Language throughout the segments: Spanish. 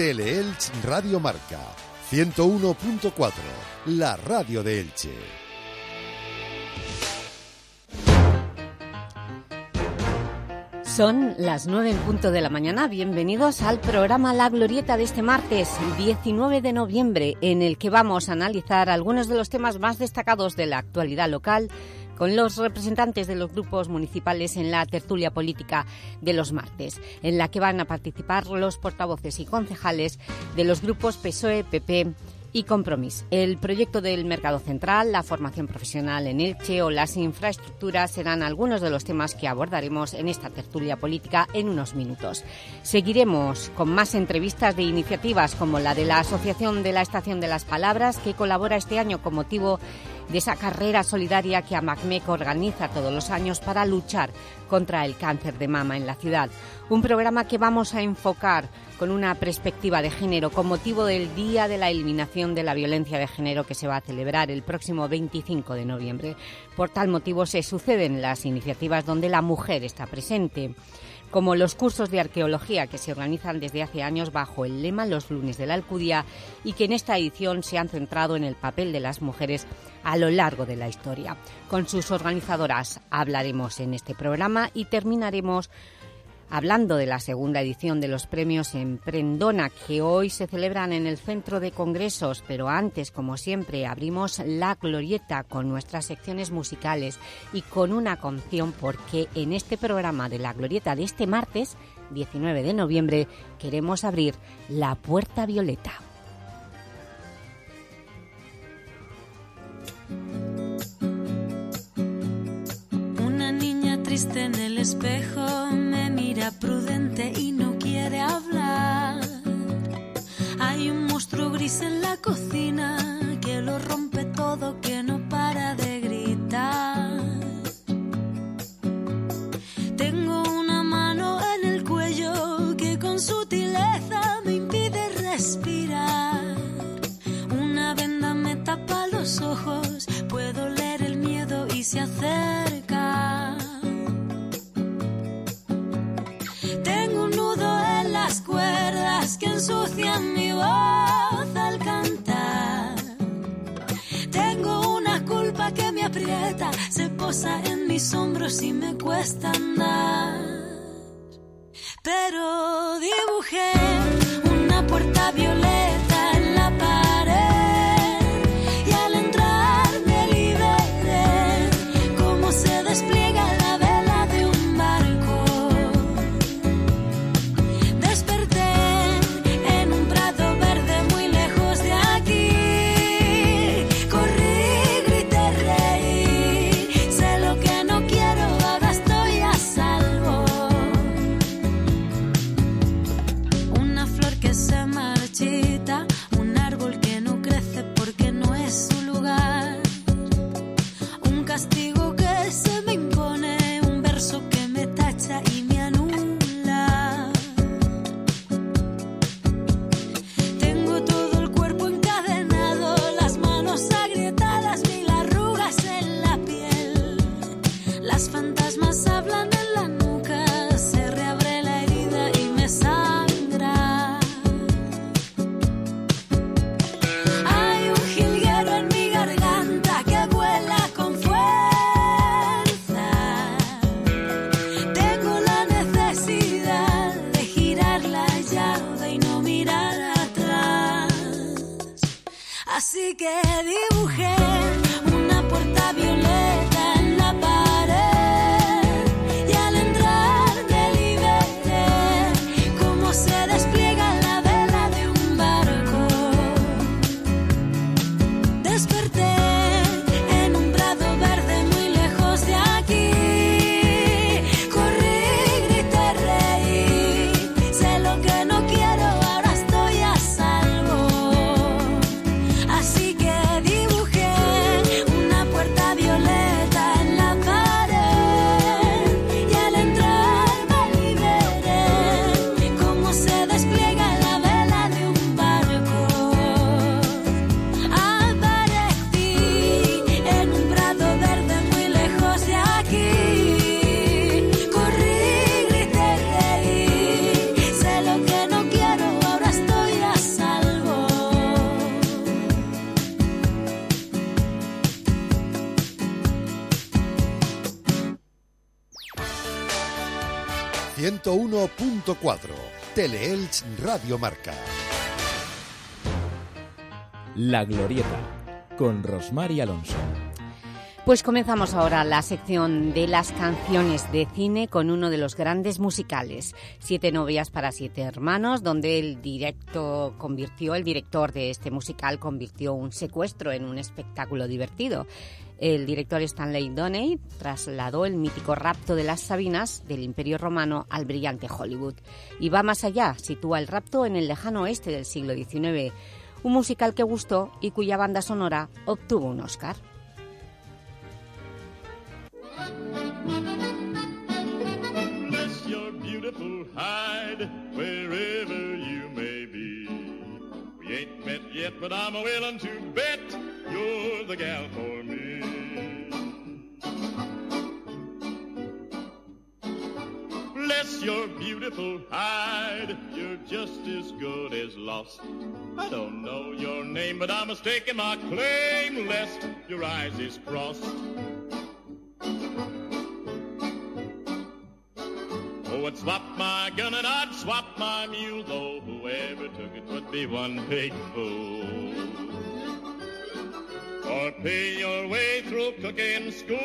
Teleelch Radio Marca 101.4, la radio de Elche. Son las nueve en punto de la mañana. Bienvenidos al programa La Glorieta de este martes 19 de noviembre, en el que vamos a analizar algunos de los temas más destacados de la actualidad local con los representantes de los grupos municipales en la tertulia política de los martes, en la que van a participar los portavoces y concejales de los grupos PSOE, PP y Compromís. El proyecto del Mercado Central, la formación profesional en Elche o las infraestructuras serán algunos de los temas que abordaremos en esta tertulia política en unos minutos. Seguiremos con más entrevistas de iniciativas como la de la Asociación de la Estación de las Palabras, que colabora este año con motivo de esa carrera solidaria que AMACMEC organiza todos los años para luchar contra el cáncer de mama en la ciudad. Un programa que vamos a enfocar con una perspectiva de género con motivo del Día de la Eliminación de la Violencia de Género que se va a celebrar el próximo 25 de noviembre. Por tal motivo se suceden las iniciativas donde la mujer está presente como los cursos de arqueología que se organizan desde hace años bajo el lema Los lunes de la Alcudia y que en esta edición se han centrado en el papel de las mujeres a lo largo de la historia. Con sus organizadoras hablaremos en este programa y terminaremos hablando de la segunda edición de los premios Emprendona que hoy se celebran en el Centro de Congresos, pero antes, como siempre, abrimos la glorieta con nuestras secciones musicales y con una canción porque en este programa de la glorieta de este martes, 19 de noviembre, queremos abrir la puerta violeta. Una niña triste en el espejo prudente y no quiere hablar. Hay un monstruo gris en la cocina que lo rompe todo, que no para de gritar. Tengo una mano en el cuello que con sutileza me impide respirar. Una venda me tapa los ojos, puedo leer el miedo y se acerca. Que ensucian mi voz al cantar. Tengo una culpa que me aprieta, se posa en mis hombros y me cuesta andar. Pero dibujé una puerta violeta 101.4. Teleelch Radio Marca. La Glorieta, con Rosmar y Alonso. Pues comenzamos ahora la sección de las canciones de cine con uno de los grandes musicales, Siete novias para siete hermanos, donde el directo convirtió, el director de este musical convirtió un secuestro en un espectáculo divertido. El director Stanley Downey trasladó el mítico rapto de las Sabinas del Imperio Romano al brillante Hollywood. Y va más allá, sitúa el rapto en el lejano oeste del siglo XIX, un musical que gustó y cuya banda sonora obtuvo un Oscar. Yet, but I'm willing to bet you're the gal for me. Bless your beautiful hide, you're just as good as lost. I don't know your name, but I'm mistaken my claim, lest your eyes is crossed. Oh, I'd swap my gun and I'd swap my mule, though whoever took it would be one big fool. Or pay your way through cooking school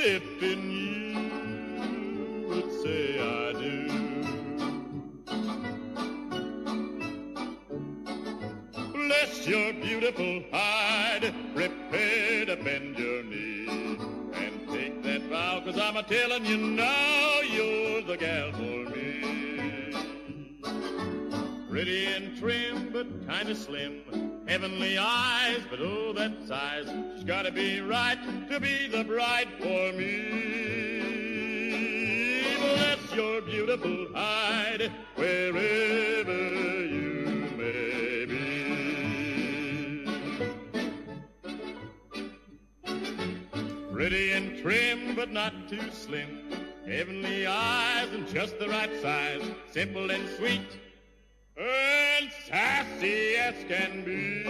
if in you would say I do. Bless your beautiful hide, prepare to bend your knee and take that vow, cause I'm a telling you now you're the gal for me. Pretty and trim, but kinda slim. Heavenly eyes, but oh, that size. She's gotta be right to be the bride for me. Your beautiful hide, wherever you may be. Pretty and trim, but not too slim. Heavenly eyes and just the right size. Simple and sweet and sassy as can be.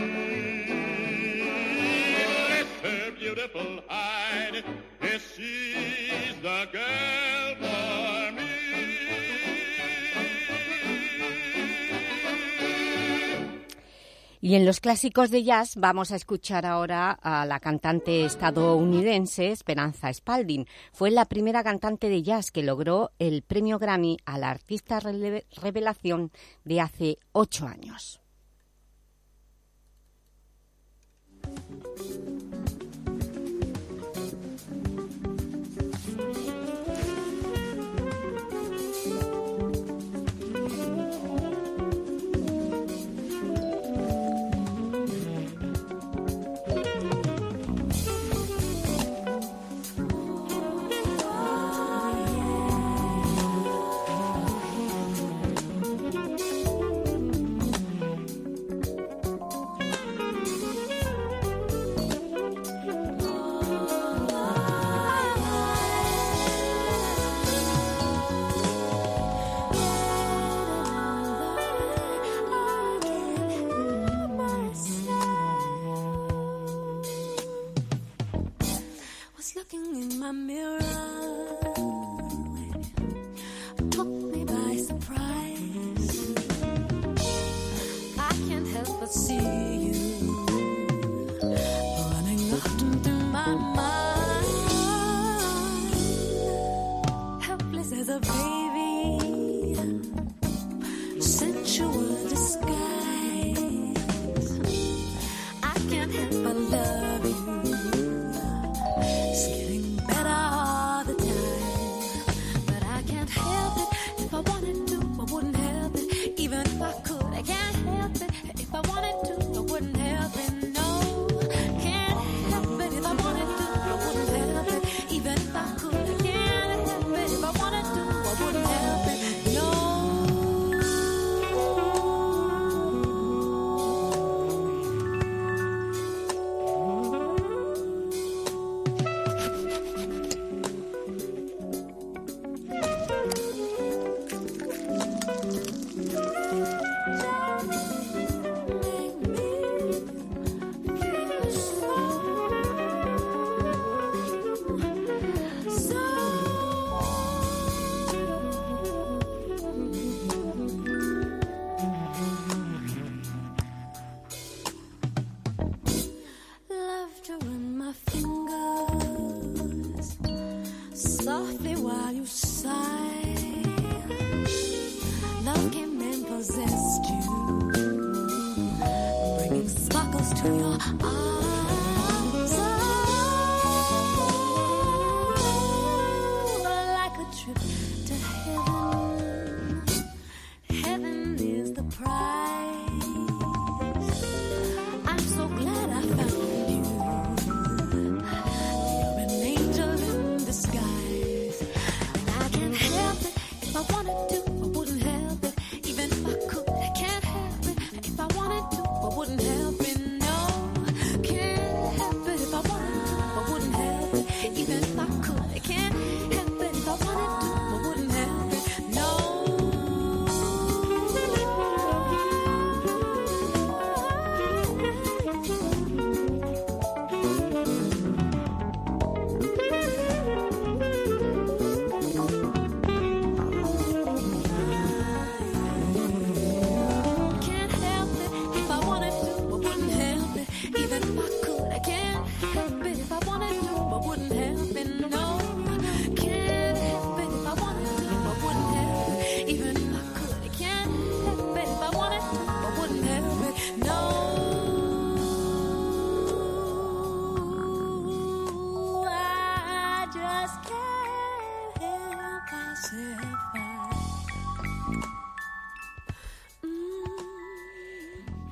Bless her beautiful hide. Yes, she's the girl Y en los clásicos de jazz vamos a escuchar ahora a la cantante estadounidense Esperanza Spalding. Fue la primera cantante de jazz que logró el premio Grammy a la artista revelación de hace ocho años.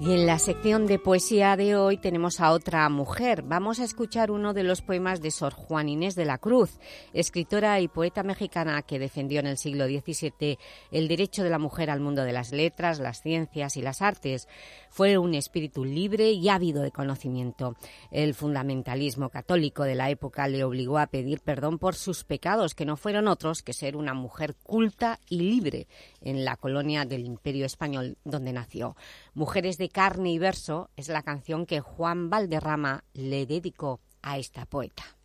Y en la sección de poesía de hoy tenemos a otra mujer. Vamos a escuchar uno de los poemas de Sor Juan Inés de la Cruz, escritora y poeta mexicana que defendió en el siglo XVII el derecho de la mujer al mundo de las letras, las ciencias y las artes. Fue un espíritu libre y ávido de conocimiento. El fundamentalismo católico de la época le obligó a pedir perdón por sus pecados, que no fueron otros que ser una mujer culta y libre en la colonia del Imperio Español donde nació. Mujeres de carne y verso es la canción que Juan Valderrama le dedicó a esta poeta.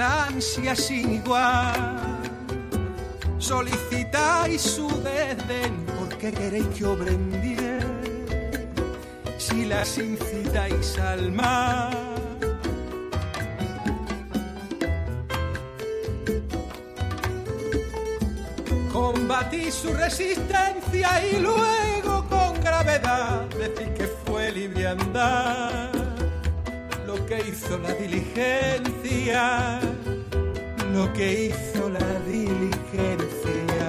Ansia sin igual. Solicitáis su desdén porque queréis que obre Si las incitáis al mal. Combatís su resistencia y luego con gravedad decís que fue liviandad lo que hizo la diligencia lo que hizo la diligencia.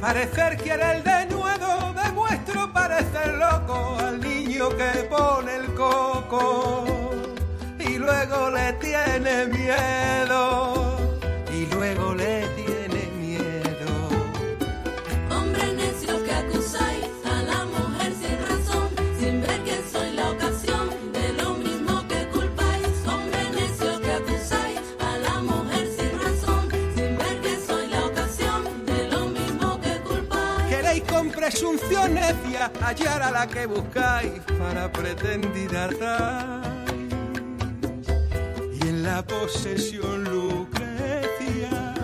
Parecer quiere el denuedo, demuestro parecer loco al niño que pone el coco y luego le tiene miedo y luego le presunción necia hallar a la que buscáis para pretender y en la posesión lucrecia.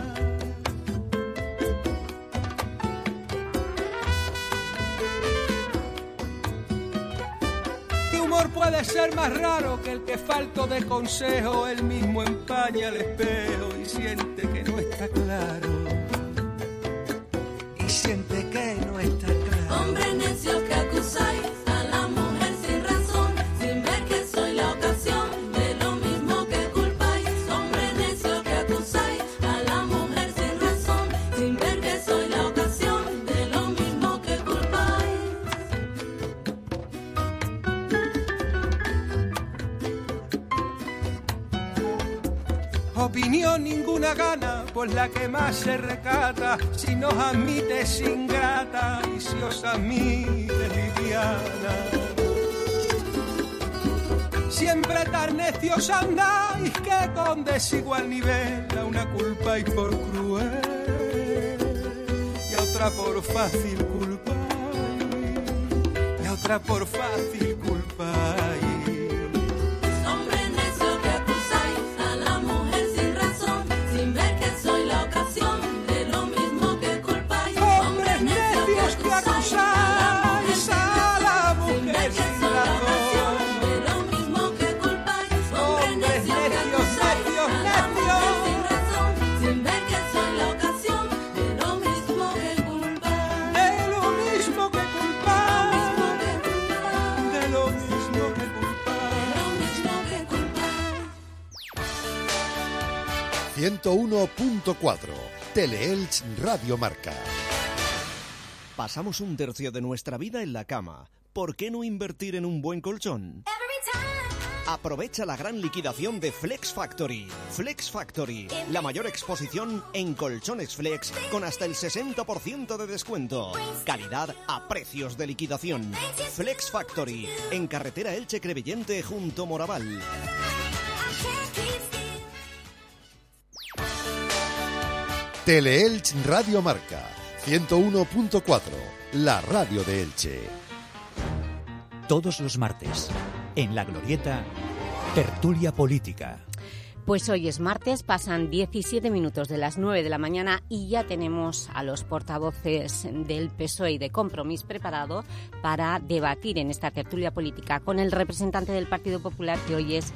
¿Qué humor puede ser más raro que el que falto de consejo, él mismo empaña el espejo y siente que no está claro? La que más se recata, si nos admite sin grata y si os admite mañana. Siempre tan necios andáis que con desigual nivel a una culpa y por cruel y a otra por fácil culpa y a otra por fácil 101.4 Teleelch Radio Marca. Pasamos un tercio de nuestra vida en la cama. ¿Por qué no invertir en un buen colchón? Aprovecha la gran liquidación de Flex Factory. Flex Factory, la mayor exposición en colchones flex con hasta el 60% de descuento. Calidad a precios de liquidación. Flex Factory, en carretera Elche Crevillente junto Moraval. Teleelch Radio Marca 101.4 La radio de Elche. Todos los martes, en La Glorieta, Tertulia Política. Pues hoy es martes, pasan 17 minutos de las 9 de la mañana y ya tenemos a los portavoces del PSOE y de Compromís preparados para debatir en esta tertulia política con el representante del Partido Popular que hoy es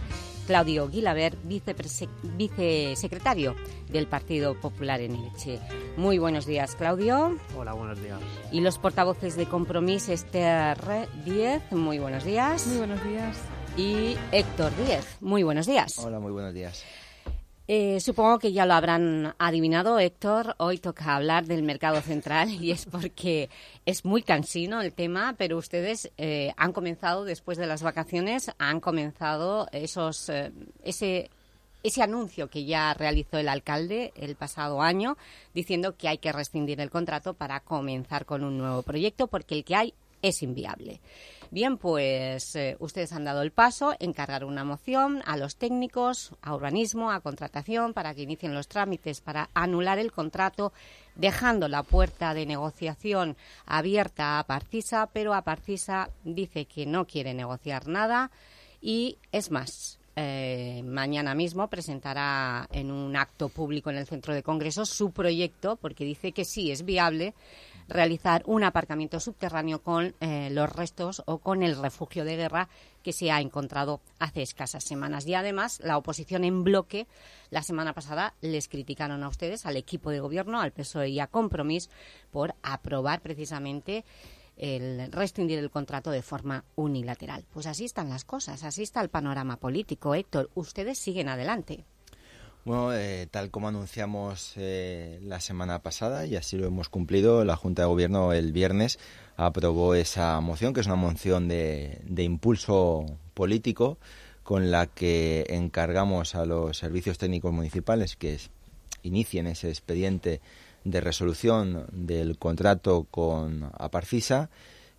Claudio Guilaber, viceprese- vicesecretario del Partido Popular en Elche. Muy buenos días, Claudio. Hola, buenos días. Y los portavoces de Compromís, Esther Díez, muy buenos días. Muy buenos días. Y Héctor Díez, muy buenos días. Hola, muy buenos días. Eh, supongo que ya lo habrán adivinado, Héctor. Hoy toca hablar del mercado central y es porque es muy cansino el tema, pero ustedes eh, han comenzado, después de las vacaciones, han comenzado esos, eh, ese, ese anuncio que ya realizó el alcalde el pasado año, diciendo que hay que rescindir el contrato para comenzar con un nuevo proyecto, porque el que hay es inviable. Bien, pues eh, ustedes han dado el paso, encargar una moción a los técnicos, a urbanismo, a contratación, para que inicien los trámites para anular el contrato, dejando la puerta de negociación abierta a Parcisa, pero a Parcisa dice que no quiere negociar nada y es más. eh, mañana mismo presentará en un acto público en el centro de congresos su proyecto porque dice que sí es viable realizar un aparcamiento subterráneo con eh, los restos o con el refugio de guerra que se ha encontrado hace escasas semanas. Y además, la oposición en bloque, la semana pasada les criticaron a ustedes, al equipo de gobierno, al PSOE y a Compromís, por aprobar precisamente el rescindir el contrato de forma unilateral. Pues así están las cosas, así está el panorama político. Héctor, ustedes siguen adelante. Bueno, eh, tal como anunciamos eh, la semana pasada, y así lo hemos cumplido, la Junta de Gobierno el viernes aprobó esa moción, que es una moción de, de impulso político, con la que encargamos a los servicios técnicos municipales que inicien ese expediente de resolución del contrato con Aparcisa,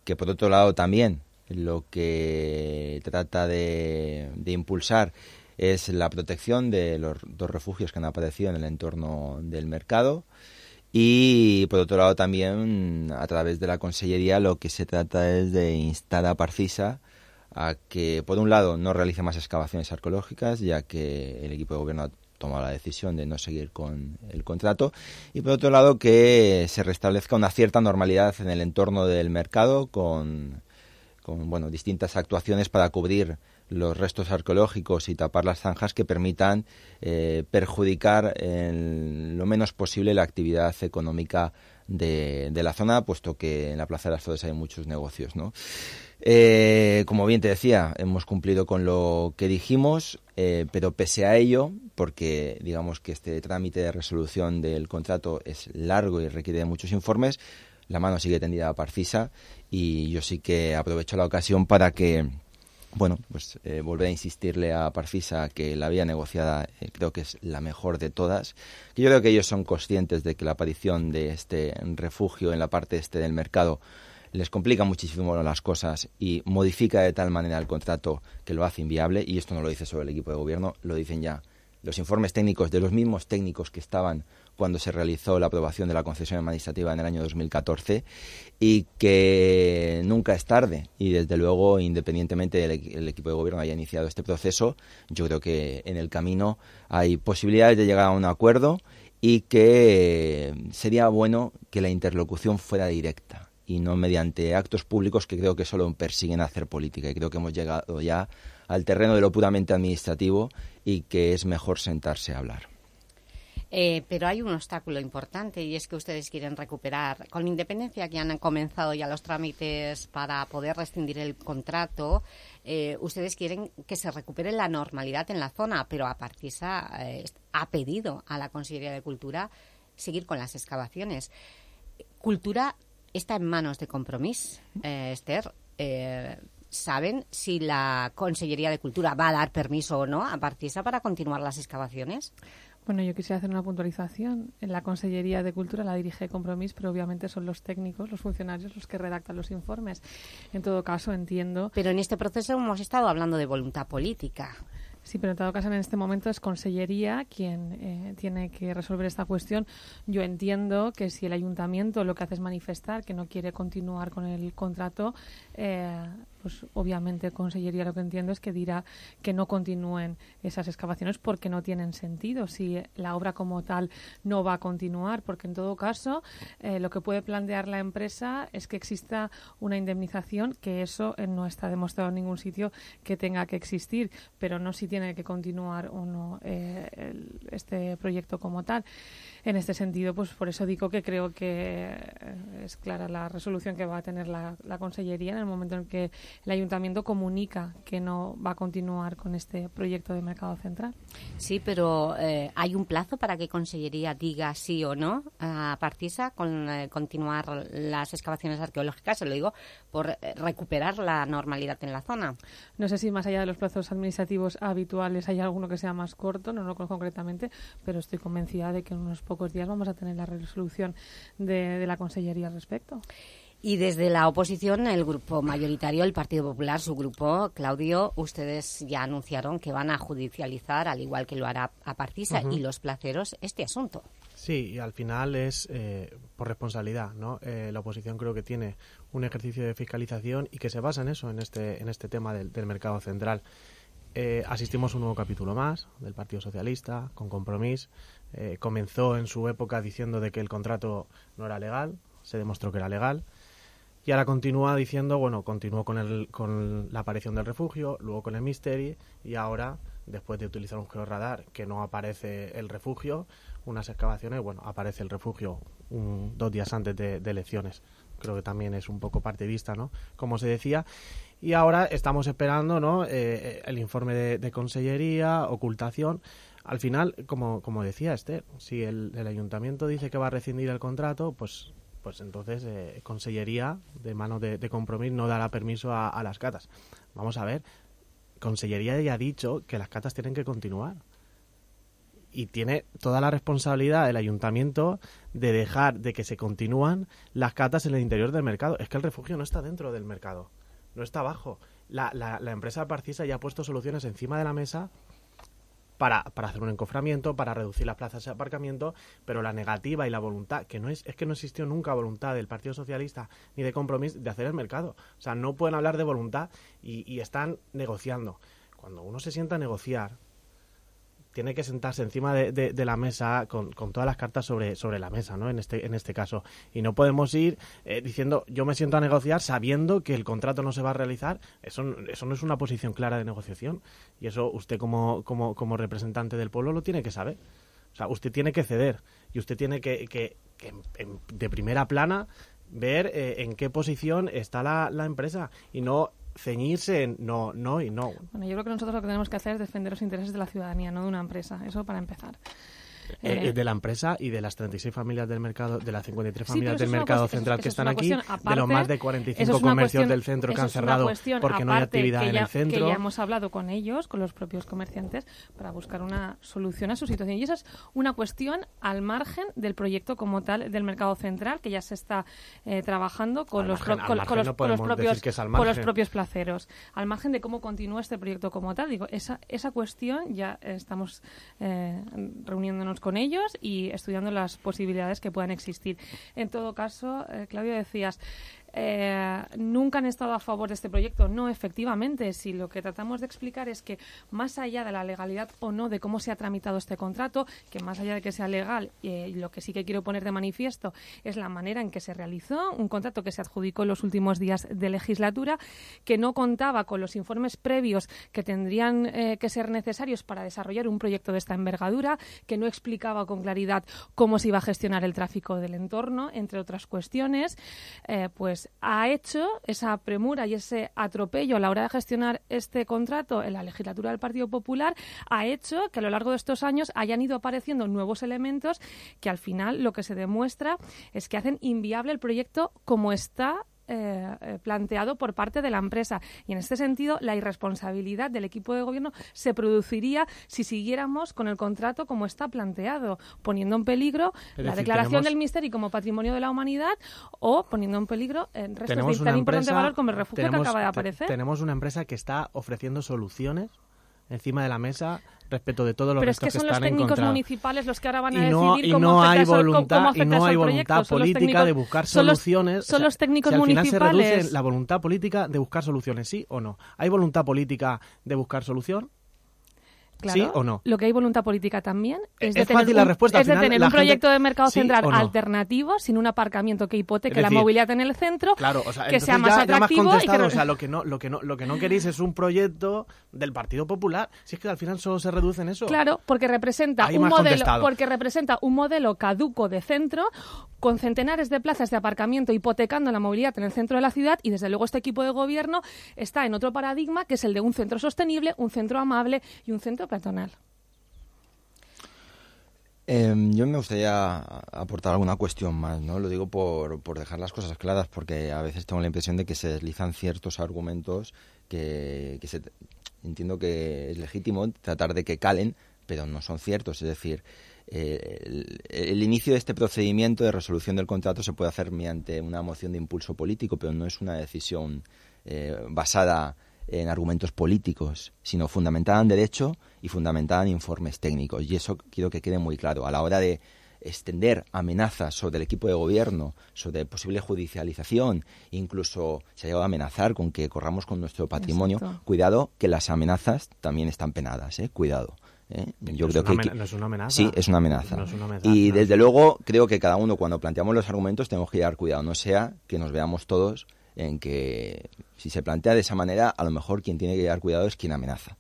que por otro lado también lo que trata de impulsar es la protección de los dos refugios que han aparecido en el entorno del mercado y por otro lado también a través de la Consellería lo que se trata es de instar a Parcisa a que por un lado no realice más excavaciones arqueológicas ya que el equipo de gobierno ha tomado la decisión de no seguir con el contrato y por otro lado que se restablezca una cierta normalidad en el entorno del mercado con, con bueno distintas actuaciones para cubrir los restos arqueológicos y tapar las zanjas que permitan eh, perjudicar en lo menos posible la actividad económica de, la zona, puesto que en la Plaza de las Flores hay muchos negocios. ¿no? Eh, como bien te decía, hemos cumplido con lo que dijimos, eh, pero pese a ello, porque digamos que este trámite de resolución del contrato es largo y requiere de muchos informes, la mano sigue tendida a Parcisa y yo sí que aprovecho la ocasión para que bueno, pues eh, volver a insistirle a Parcisa que la vía negociada eh, creo que es la mejor de todas. Yo creo que ellos son conscientes de que la aparición de este refugio en la parte este del mercado les complica muchísimo las cosas y modifica de tal manera el contrato que lo hace inviable, y esto no lo dice sobre el equipo de gobierno, lo dicen ya los informes técnicos de los mismos técnicos que estaban cuando se realizó la aprobación de la concesión administrativa en el año 2014 y que nunca es tarde y desde luego independientemente del equipo de gobierno haya iniciado este proceso yo creo que en el camino hay posibilidades de llegar a un acuerdo y que sería bueno que la interlocución fuera directa y no mediante actos públicos que creo que solo persiguen hacer política. Y creo que hemos llegado ya al terreno de lo puramente administrativo y que es mejor sentarse a hablar. Eh, pero hay un obstáculo importante y es que ustedes quieren recuperar, con independencia que han comenzado ya los trámites para poder rescindir el contrato, eh, ustedes quieren que se recupere la normalidad en la zona, pero a Partisa eh, ha pedido a la Consellería de Cultura seguir con las excavaciones. Cultura está en manos de Compromís, Esther. ¿Saben si la Consellería de Cultura va a dar permiso o no a Partisa para continuar las excavaciones? Bueno, yo quisiera hacer una puntualización. En la Consellería de Cultura la dirige Compromís, pero obviamente son los técnicos, los funcionarios, los que redactan los informes. En todo caso, entiendo... Pero en este proceso hemos estado hablando de voluntad política. Sí, pero en todo caso en este momento es Consellería quien eh, tiene que resolver esta cuestión. Yo entiendo que si el Ayuntamiento lo que hace es manifestar que no quiere continuar con el contrato, eh, pues obviamente Consellería lo que entiendo es que dirá que no continúen esas excavaciones porque no tienen sentido, si la obra como tal no va a continuar, porque en todo caso eh, lo que puede plantear la empresa es que exista una indemnización, que eso eh, no está demostrado en ningún sitio que tenga que existir, pero no si tiene que continuar o no eh, este proyecto como tal. En este sentido, pues por eso digo que creo que es clara la resolución que va a tener la, la Consellería en el momento en que el ayuntamiento comunica que no va a continuar con este proyecto de mercado central. Sí, pero eh, ¿hay un plazo para que Consellería diga sí o no a Partisa con eh, continuar las excavaciones arqueológicas? Se lo digo por eh, recuperar la normalidad en la zona. No sé si más allá de los plazos administrativos habituales hay alguno que sea más corto, no lo conozco concretamente, pero estoy convencida de que en unos pocos días vamos a tener la resolución de, de la Consellería al respecto. Y desde la oposición, el grupo mayoritario, el Partido Popular, su grupo, Claudio, ustedes ya anunciaron que van a judicializar, al igual que lo hará a Partisa y los placeros, este asunto. Sí, y al final es eh, por responsabilidad, ¿no? Eh, la oposición creo que tiene un ejercicio de fiscalización y que se basa en eso, en este, en este tema del, mercado central. Eh, asistimos a un nuevo capítulo más del Partido Socialista, con compromiso. comenzó en su época diciendo de que el contrato no era legal, se demostró que era legal. Y ahora continúa diciendo, bueno, continuó con, el, con la aparición del refugio, luego con el Mystery y ahora, después de utilizar un georradar que no aparece el refugio, unas excavaciones, bueno, aparece el refugio dos días antes de, elecciones. Creo que también es un poco partidista, ¿no? Como se decía. Y ahora estamos esperando, ¿no? Eh, el informe de, consellería, ocultación. Al final, como, como decía Esther, si el, ayuntamiento dice que va a rescindir el contrato, pues pues entonces eh, Consellería de mano de, de compromiso no dará permiso a, las catas. Vamos a ver, Consellería ya ha dicho que las catas tienen que continuar. Y tiene toda la responsabilidad el ayuntamiento de dejar de que se continúan las catas en el interior del mercado. Es que el refugio no está dentro del mercado, no está abajo. La, la, la empresa Parcisa ya ha puesto soluciones encima de la mesa para, para, hacer un encoframiento, para reducir las plazas de aparcamiento, pero la negativa y la voluntad, que no es, es que no existió nunca voluntad del Partido Socialista ni de compromiso de hacer el mercado. O sea, no pueden hablar de voluntad y, y están negociando. Cuando uno se sienta a negociar, tiene que sentarse encima de, la mesa con, todas las cartas sobre, sobre la mesa, ¿no? En este, en este caso. Y no podemos ir eh, diciendo, yo me siento a negociar sabiendo que el contrato no se va a realizar. Eso, eso no es una posición clara de negociación. Y eso usted como, como, como representante del pueblo lo tiene que saber. O sea, usted tiene que ceder y usted tiene que, que, de primera plana ver eh, en qué posición está la, la empresa y no ceñirse en no, no y no. Bueno, yo creo que nosotros lo que tenemos que hacer es defender los intereses de la ciudadanía, no de una empresa. Eso para empezar. Eh, Eh, de la empresa y de las 36 familias del mercado, de las 53 Sí, familias eso del es mercado central eso que es están una aquí, cuestión de los aparte, más de eso 45 es una comercios cuestión- del centro que han es cerrado porque no hay aparte actividad que en ya- el centro. Que ya hemos hablado con ellos, con los propios comerciantes, para buscar una solución a su situación. Y esa es una cuestión al margen del proyecto como tal del mercado central, que ya se está eh, trabajando con Al los, margen- con, con los, no con los propios, decir que es al con los propios placeros. Al margen de cómo continúa este proyecto como tal, digo, esa, esa cuestión ya estamos eh, reuniéndonos con ellos y estudiando las posibilidades que puedan existir. En todo caso, eh, Claudio, decías, eh, nunca han estado a favor de este proyecto. No, efectivamente, si lo que tratamos de explicar es que más allá de la legalidad o no de cómo se ha tramitado este contrato, que más allá de que sea legal, eh, lo que sí que quiero poner de manifiesto es la manera en que se realizó, un contrato que se adjudicó en los últimos días de legislatura, que no contaba con los informes previos que tendrían eh, que ser necesarios para desarrollar un proyecto de esta envergadura, que no explicaba con claridad cómo se iba a gestionar el tráfico del entorno, entre otras cuestiones, eh, ha hecho esa premura y ese atropello a la hora de gestionar este contrato en la legislatura del Partido Popular, ha hecho que a lo largo de estos años hayan ido apareciendo nuevos elementos que al final lo que se demuestra es que hacen inviable el proyecto como está eh, eh, planteado por parte de la empresa. Y en este sentido, la irresponsabilidad del equipo de gobierno se produciría si siguiéramos con el contrato como está planteado, poniendo en peligro la decir, declaración tenemos- del Misteri como patrimonio de la humanidad o poniendo en peligro el resto tenemos de tan importante valor como el refugio que acaba de aparecer. Tenemos una empresa que está ofreciendo soluciones encima de la mesa respecto de todos los Pero es que son los están técnicos encontrados. municipales los que ahora van a y no, decidir y cómo no hay afecta voluntad cómo y no hay voluntad. Son los política técnicos- de buscar son los- soluciones son O sea, los técnicos si al final se reduce la voluntad política de buscar soluciones sí o no hay voluntad política de buscar solución Claro, ¿Sí o no? Lo que hay voluntad política también es, Es de tener, fácil la un, respuesta, es de final tener un gente- proyecto de mercado ¿Sí central no? alternativo sin un aparcamiento que hipoteque la movilidad en el centro, Claro, o sea, que sea más ya, ya atractivo y contestado, que... o sea, lo que no, lo que no, lo que no queréis es un proyecto del Partido Popular. Si es que al final solo se reduce en eso. Claro, porque representa Ahí un modelo, contestado. porque representa un modelo caduco de centro con centenares de plazas de aparcamiento hipotecando la movilidad en el centro de la ciudad y desde luego este equipo de gobierno está en otro paradigma que es el de un centro sostenible, un centro amable y un centro peatonal. Eh, yo me gustaría aportar alguna cuestión más, ¿no? Lo digo por, por dejar las cosas claras, porque a veces tengo la impresión de que se deslizan ciertos argumentos que, se, entiendo que es legítimo tratar de que calen, pero no son ciertos. Es decir, eh, el, el inicio de este procedimiento de resolución del contrato se puede hacer mediante una moción de impulso político, pero no es una decisión eh, basada en argumentos políticos, sino fundamentada en derecho y fundamentada en informes técnicos. Y eso quiero que quede muy claro. A la hora de extender amenazas sobre el equipo de gobierno, sobre posible judicialización, incluso se ha llegado a amenazar con que corramos con nuestro patrimonio, Exacto. cuidado que las amenazas también están penadas, ¿eh? cuidado. ¿eh? Yo No es creo una que, no es una amenaza. Sí, es una amenaza. No es una amenaza, y no. desde luego creo que cada uno cuando planteamos los argumentos tenemos que llevar cuidado, no sea que nos veamos todos en que si se plantea de esa manera, a lo mejor quien tiene que llevar cuidado es quien amenaza.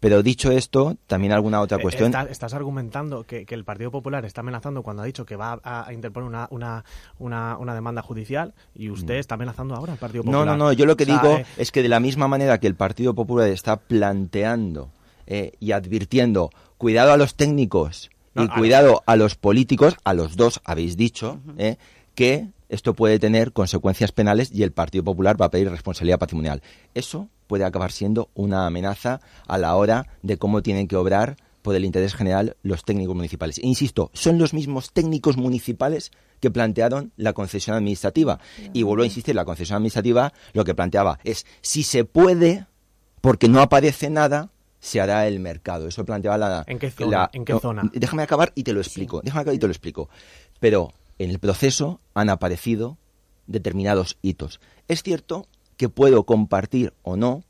Pero dicho esto, también alguna otra Eh, cuestión. está- estás argumentando que, que el Partido Popular está amenazando cuando ha dicho que va a, a interponer una, una, una, una demanda judicial y usted está amenazando ahora al Partido Mm. No, Popular. no, no, yo lo que O sea, digo eh, es que de la misma manera que el Partido Popular está planteando eh, y advirtiendo cuidado a los técnicos No, y a cuidado a los políticos, a los dos habéis dicho, eh, que esto puede tener consecuencias penales y el Partido Popular va a pedir responsabilidad patrimonial. Eso puede acabar siendo una amenaza a la hora de cómo tienen que obrar por el interés general los técnicos municipales. E insisto, son los mismos técnicos municipales que plantearon la concesión administrativa. Y vuelvo a insistir, la concesión administrativa lo que planteaba es si se puede, porque no aparece nada, se hará el mercado. Eso planteaba la... ¿En qué zona? la- ¿En qué no, zona? Déjame acabar y te lo explico. Déjame acabar y te lo explico. Pero en el proceso han aparecido determinados hitos. Es cierto que puedo compartir o no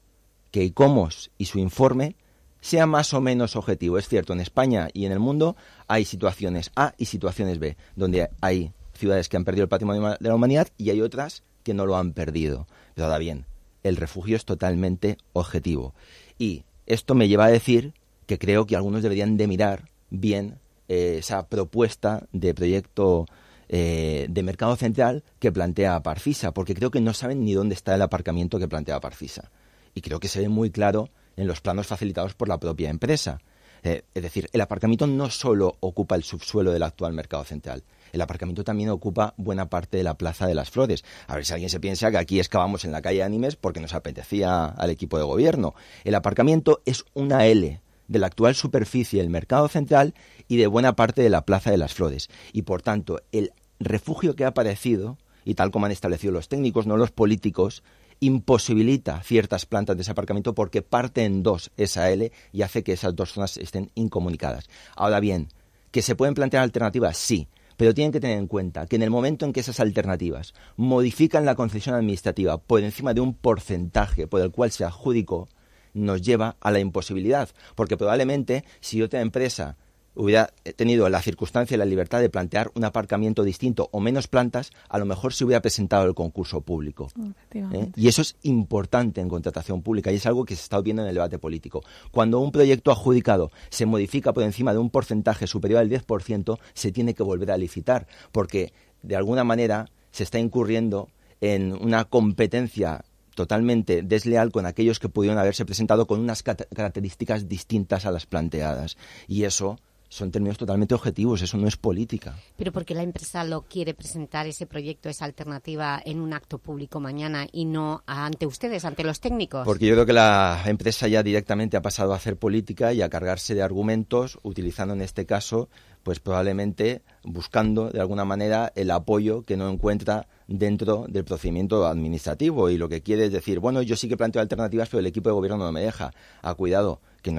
que ICOMOS y su informe sea más o menos objetivo. Es cierto, en España y en el mundo hay situaciones A y situaciones B, donde hay ciudades que han perdido el patrimonio de la humanidad y hay otras que no lo han perdido. Pero ahora bien, el refugio es totalmente objetivo. Y esto me lleva a decir que creo que algunos deberían de mirar bien eh, esa propuesta de proyecto eh, de mercado central que plantea Parfisa, porque creo que no saben ni dónde está el aparcamiento que plantea Parfisa. Y creo que se ve muy claro en los planos facilitados por la propia empresa. Eh, es decir, el aparcamiento no solo ocupa el subsuelo del actual mercado central, el aparcamiento también ocupa buena parte de la Plaza de las Flores. A ver si alguien se piensa que aquí excavamos en la calle Animes porque nos apetecía al equipo de gobierno. El aparcamiento es una L de la actual superficie del mercado central y de buena parte de la Plaza de las Flores. Y por tanto, el refugio que ha aparecido, y tal como han establecido los técnicos, no los políticos, imposibilita ciertas plantas de ese aparcamiento porque parte en dos esa L y hace que esas dos zonas estén incomunicadas. Ahora bien, ¿que se pueden plantear alternativas? Sí, pero tienen que tener en cuenta que en el momento en que esas alternativas modifican la concesión administrativa por encima de un porcentaje por el cual se adjudicó, nos lleva a la imposibilidad, porque probablemente si otra empresa hubiera tenido la circunstancia y la libertad de plantear un aparcamiento distinto o menos plantas, a lo mejor se hubiera presentado el concurso público. ¿eh? Y eso es importante en contratación pública y es algo que se está viendo en el debate político. Cuando un proyecto adjudicado se modifica por encima de un porcentaje superior al 10%, se tiene que volver a licitar, porque de alguna manera se está incurriendo en una competencia totalmente desleal con aquellos que pudieron haberse presentado con unas características distintas a las planteadas. Y eso son términos totalmente objetivos, eso no es política. Pero porque la empresa lo quiere presentar ese proyecto, esa alternativa en un acto público mañana y no ante ustedes, ante los técnicos. Porque yo creo que la empresa ya directamente ha pasado a hacer política y a cargarse de argumentos, utilizando en este caso, pues probablemente buscando de alguna manera el apoyo que no encuentra dentro del procedimiento administrativo y lo que quiere es decir, bueno, yo sí que planteo alternativas, pero el equipo de gobierno no me deja. A ah, cuidado, que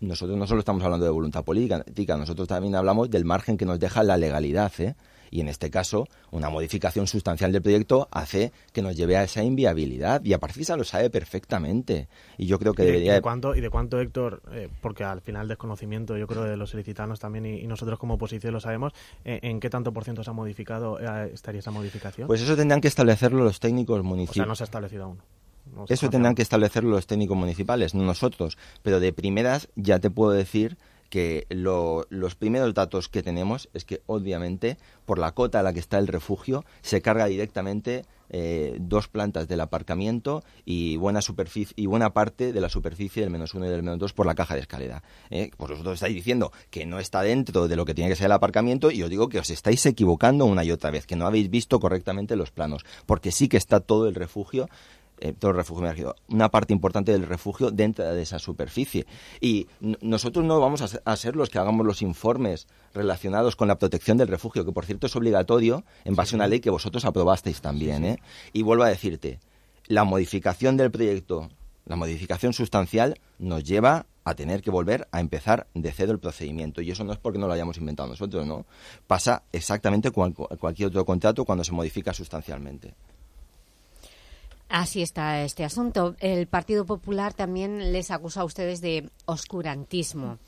nosotros no solo estamos hablando de voluntad política, nosotros también hablamos del margen que nos deja la legalidad, ¿eh? y en este caso una modificación sustancial del proyecto hace que nos lleve a esa inviabilidad y Aparcisa lo sabe perfectamente y yo creo que ¿Y de, debería... ¿Y de cuánto, y de cuánto Héctor, eh, porque al final desconocimiento yo creo de los solicitanos también y, nosotros como oposición lo sabemos, eh, ¿en qué tanto por ciento se ha modificado, eh, estaría esa modificación? Pues eso tendrán que establecerlo los técnicos municipales. O sea, no se ha establecido aún. Eso tendrán que establecerlo los técnicos municipales, no nosotros. Pero de primeras ya te puedo decir que los primeros datos que tenemos es que obviamente por la cota a la que está el refugio se carga directamente eh, dos plantas del aparcamiento y buena superficie y buena parte de la superficie del menos uno y del menos dos por la caja de escalera. ¿eh? Pues vosotros estáis diciendo que no está dentro de lo que tiene que ser el aparcamiento y yo digo que os estáis equivocando una y otra vez, que no habéis visto correctamente los planos, porque sí que está todo el refugio eh, todo el refugio una parte importante del refugio dentro de esa superficie. Y nosotros no vamos a ser, los que hagamos los informes relacionados con la protección del refugio, que por cierto es obligatorio en base a una ley que vosotros aprobasteis también. ¿eh? Y vuelvo a decirte, la modificación del proyecto, la modificación sustancial, nos lleva a tener que volver a empezar de cero el procedimiento. Y eso no es porque no lo hayamos inventado nosotros, ¿no? Pasa exactamente con cualquier otro contrato cuando se modifica sustancialmente. Así está este asunto. El Partido Popular también les acusa a ustedes de oscurantismo.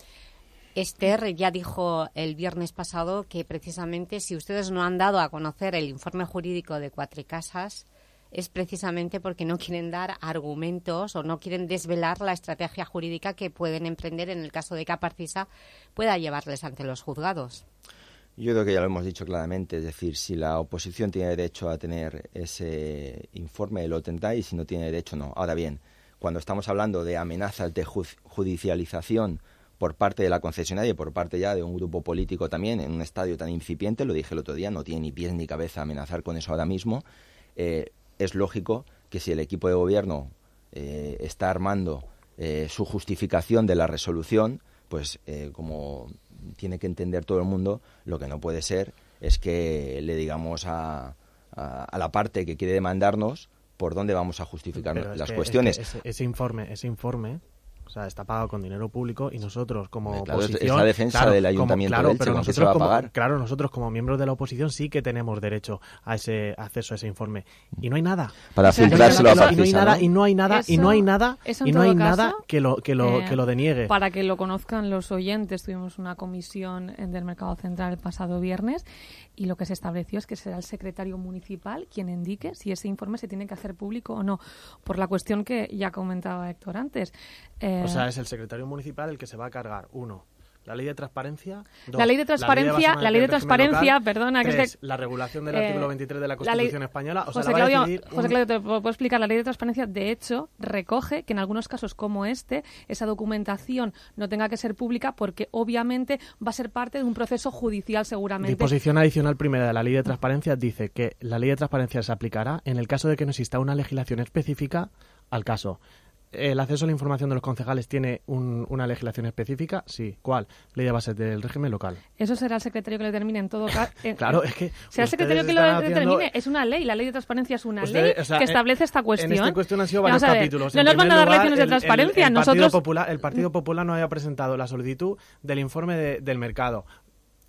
Esther ya dijo el viernes pasado que precisamente si ustedes no han dado a conocer el informe jurídico de Cuatro Casas es precisamente porque no quieren dar argumentos o no quieren desvelar la estrategia jurídica que pueden emprender en el caso de que Aparcisa pueda llevarles ante los juzgados. Yo creo que ya lo hemos dicho claramente, es decir, si la oposición tiene derecho a tener ese informe, lo tendrá y si no tiene derecho, no. Ahora bien, cuando estamos hablando de amenazas de judicialización por parte de la concesionaria y por parte ya de un grupo político también en un estadio tan incipiente, lo dije el otro día, no tiene ni pies ni cabeza amenazar con eso ahora mismo, eh, es lógico que si el equipo de gobierno eh, está armando eh, su justificación de la resolución, pues como tiene que entender todo el mundo, lo que no puede ser es que le digamos a, a, la parte que quiere demandarnos por dónde vamos a justificar las cuestiones. ese, informe, ese informe sea, está pagado con dinero público y nosotros como claro, oposición... Es la defensa del ayuntamiento claro, pero nosotros va como, a pagar. Claro, nosotros como miembros de la oposición sí que tenemos derecho a ese acceso a ese informe. Y no hay nada. Para filtrárselo a y no hay nada, y no hay nada, y no hay nada, y no hay nada que lo, que lo, eh, que lo deniegue. Para que lo conozcan los oyentes, tuvimos una comisión del Mercado Central el pasado viernes y lo que se estableció es que será el secretario municipal quien indique si ese informe se tiene que hacer público o no, por la cuestión que ya comentaba Héctor antes. O sea, es el secretario municipal el que se va a cargar, uno, la ley de transparencia. dos, La ley de transparencia, la ley de, transparencia, local, perdona, que es tres, que la regulación del eh, artículo 23 de la la Constitución española. O sea, José la va a Claudio, José un- Claudio, te puedo explicar. La ley de transparencia, de hecho, recoge que en algunos casos como este, esa documentación no tenga que ser pública porque obviamente va a ser parte de un proceso judicial seguramente. Disposición adicional primera de la Ley de Transparencia dice que la Ley de Transparencia se aplicará en el caso de que no exista una legislación específica al caso. ¿El acceso a la información de los concejales tiene un- una legislación específica? Sí. ¿Cuál? Ley de bases del régimen local. Eso será el secretario que lo determine en todo caso. Claro, es que Será el secretario que lo haciendo- determine. Es una ley. La ley de transparencia es una Ustedes, ley o sea, que establece esta cuestión. En esta cuestión han sido varios capítulos. No nos van a dar lecciones de el- el- transparencia. El, Partido Nosotros. Popular, el Partido Popular no había presentado la solicitud del informe de- del mercado.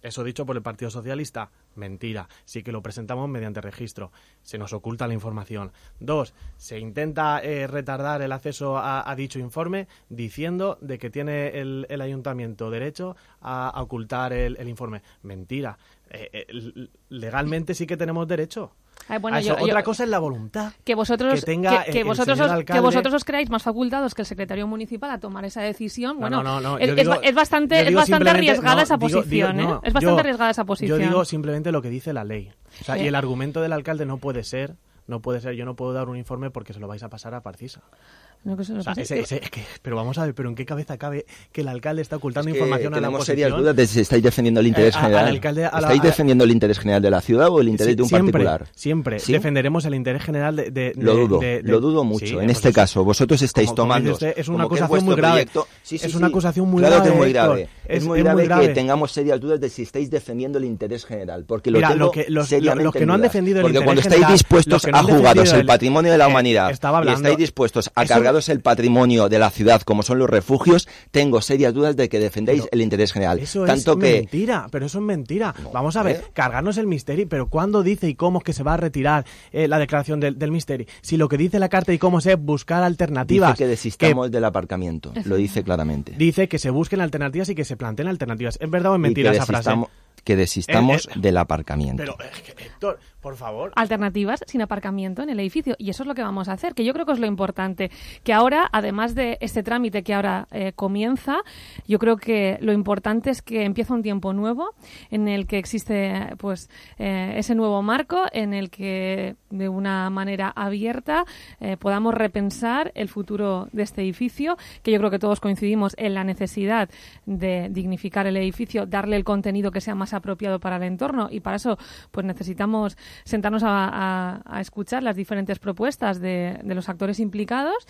Eso dicho por el Partido Socialista. Mentira. Sí que lo presentamos mediante registro. Se nos oculta la información. Dos, se intenta eh, retardar el acceso a, dicho informe diciendo de que tiene el, ayuntamiento derecho a, ocultar el, informe. Mentira. Eh, eh, legalmente sí que tenemos derecho. Ay, bueno, a eso. yo- yo- Otra cosa es la voluntad que vosotros que tenga que, que el vosotros os, que vosotros os creáis más facultados que el secretario municipal a tomar esa decisión No, bueno no, no, no, es, es digo- ba- es bastante es bastante arriesgada esa digo- digo- posición ¿eh? es bastante yo- arriesgada esa posición Yo digo simplemente lo que dice la ley. O sea, y el argumento del alcalde no puede ser, no puede ser, yo no puedo dar un informe porque se lo vais a pasar a Parcisa. No, que eso no O sea, ese- ese- es que- pero vamos a ver, pero ¿en qué cabeza cabe que el alcalde está ocultando Es que información a la tenemos oposición? serias dudas de si estáis defendiendo el interés Eh, a- al general. alcalde, a la- ¿Estáis a- defendiendo el interés general de la ciudad o el interés Sí, de un siempre, particular? Siempre ¿Sí? defenderemos el interés general de... de- Lo dudo, de- de- lo dudo mucho. Sí, en pues este es- caso, vosotros estáis como- tomando. usted, es una acusación muy grave. proyecto- Sí, sí, Es una acusación muy claro grave, que es muy grave. Es- Es, muy es muy grave que tengamos serias dudas de si estáis defendiendo el interés general. Porque lo Mira, tengo lo que- los- seriamente los que no han defendido el Porque interés cuando estáis general, dispuestos los que no a jugaros el patrimonio de la eh, humanidad y estáis dispuestos a Eso- cargaros el patrimonio de la ciudad como son los refugios, tengo serias dudas de que defendéis el interés general. Eso Tanto es que mentira, pero eso es mentira. Vamos a ver, ¿eh? cargarnos el misterio, pero ¿cuándo dice y cómo es que se va a retirar eh, la declaración del, del misterio? Si lo que dice la carta y cómo es buscar alternativas. dice que desistamos del aparcamiento. Lo dice claramente. dice que se busquen alternativas y que se planteen alternativas. ¿Es verdad o es mentira que esa frase? que desistamos Eh, eh, del aparcamiento. Pero, es que, Héctor, por favor. alternativas sin aparcamiento en el edificio. Y eso es lo que vamos a hacer, que yo creo que es lo importante. Que ahora, además de este trámite que ahora eh, comienza, yo creo que lo importante es que empieza un tiempo nuevo en el que existe pues eh, ese nuevo marco, en el que de una manera abierta eh, podamos repensar el futuro de este edificio, que yo creo que todos coincidimos en la necesidad de dignificar el edificio, darle el contenido que sea más apropiado para el entorno y para eso pues necesitamos sentarnos a, escuchar las diferentes propuestas de, de los actores implicados.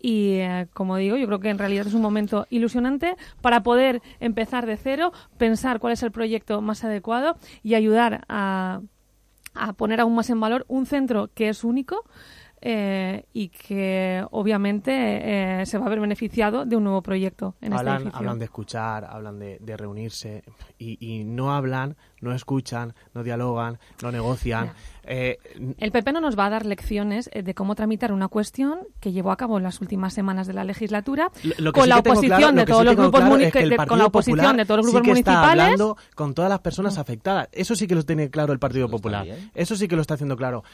Y eh, como digo yo creo que en realidad es un momento ilusionante para poder empezar de cero, pensar cuál es el proyecto más adecuado y ayudar a, a poner aún más en valor un centro que es único eh, y que obviamente eh, se va a ver beneficiado de un nuevo proyecto en este hablan, edificio. hablan de escuchar, hablan de, de reunirse y, y no hablan, no escuchan, no dialogan, no negocian. Eh, El PP no nos va a dar lecciones de cómo tramitar una cuestión que llevó a cabo en las últimas semanas de la legislatura con la oposición de todos los grupos con la oposición de todos los grupos municipales hablando con todas las personas afectadas. Eso sí que lo tiene claro el Partido Popular. Eso sí que lo está haciendo claro.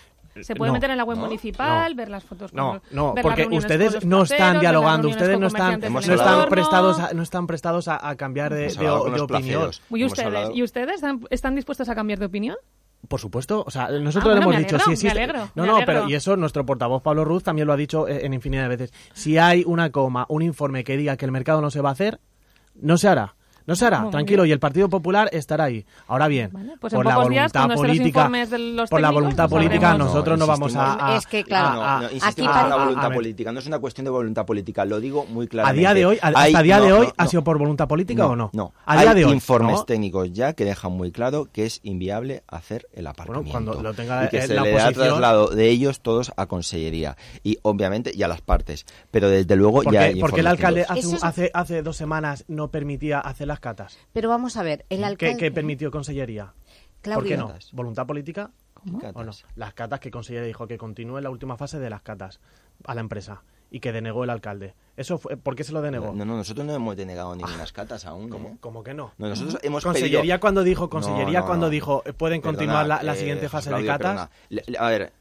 Se puede No, meter en la web no, municipal no. ver las fotos No, con- no, ver las porque ustedes no están dialogando, ustedes no están, no están prestados a, no están prestados a, a cambiar de, opinión. ¿Y ustedes, ¿Y ustedes están, están dispuestos a cambiar de opinión? Por supuesto, o sea, nosotros Ah, bueno, le hemos me dicho si me existe. alegro, no, me no, alegro. pero y eso nuestro portavoz Pablo Ruz también lo ha dicho eh, en infinidad de veces. Si hay una coma, un informe que diga que el mercado no se va a hacer, no se hará. No se hará, tranquilo, bien. y el Partido Popular estará ahí. Ahora bien, pues en por la voluntad los política, informes de los por la voluntad pues política, nosotros no, vamos a, a- Es que, claro, a- No, a- no, aquí para- en la a- voluntad a política. No es una cuestión de voluntad política. Lo digo muy A claramente. día de hoy, a- Hay- hasta día de hoy no, ha no. sido por voluntad política o no? No, A día hay de hoy. informes ¿no? técnicos ya que dejan muy claro que es inviable hacer el aparcamiento. cuando lo tenga, y que se la le da oposición- traslado de ellos todos a Consellería y obviamente y a las partes. Pero desde luego ¿Por ya hay por qué el informes alcalde hace, hace dos semanas no permitía hacer las catas? Pero vamos a ver, el ¿Qué, alcalde... qué permitió Consellería? ¿Por qué Claudio. no? ¿Voluntad política? Catas. ¿O no? Las catas que Consellería dijo que continúe la última fase de las catas a la empresa y que denegó el alcalde. Eso fue, ¿Por qué se lo denegó? No, no, nosotros no hemos denegado ninguna catas aún. ¿eh? ¿Cómo que no? No, nosotros hemos Consellería pedido... cuando dijo, Consellería No, no, cuando no. dijo, pueden Perdona, continuar la, la eh, siguiente fase de Claudio, catas. perdona. Le- le- a ver,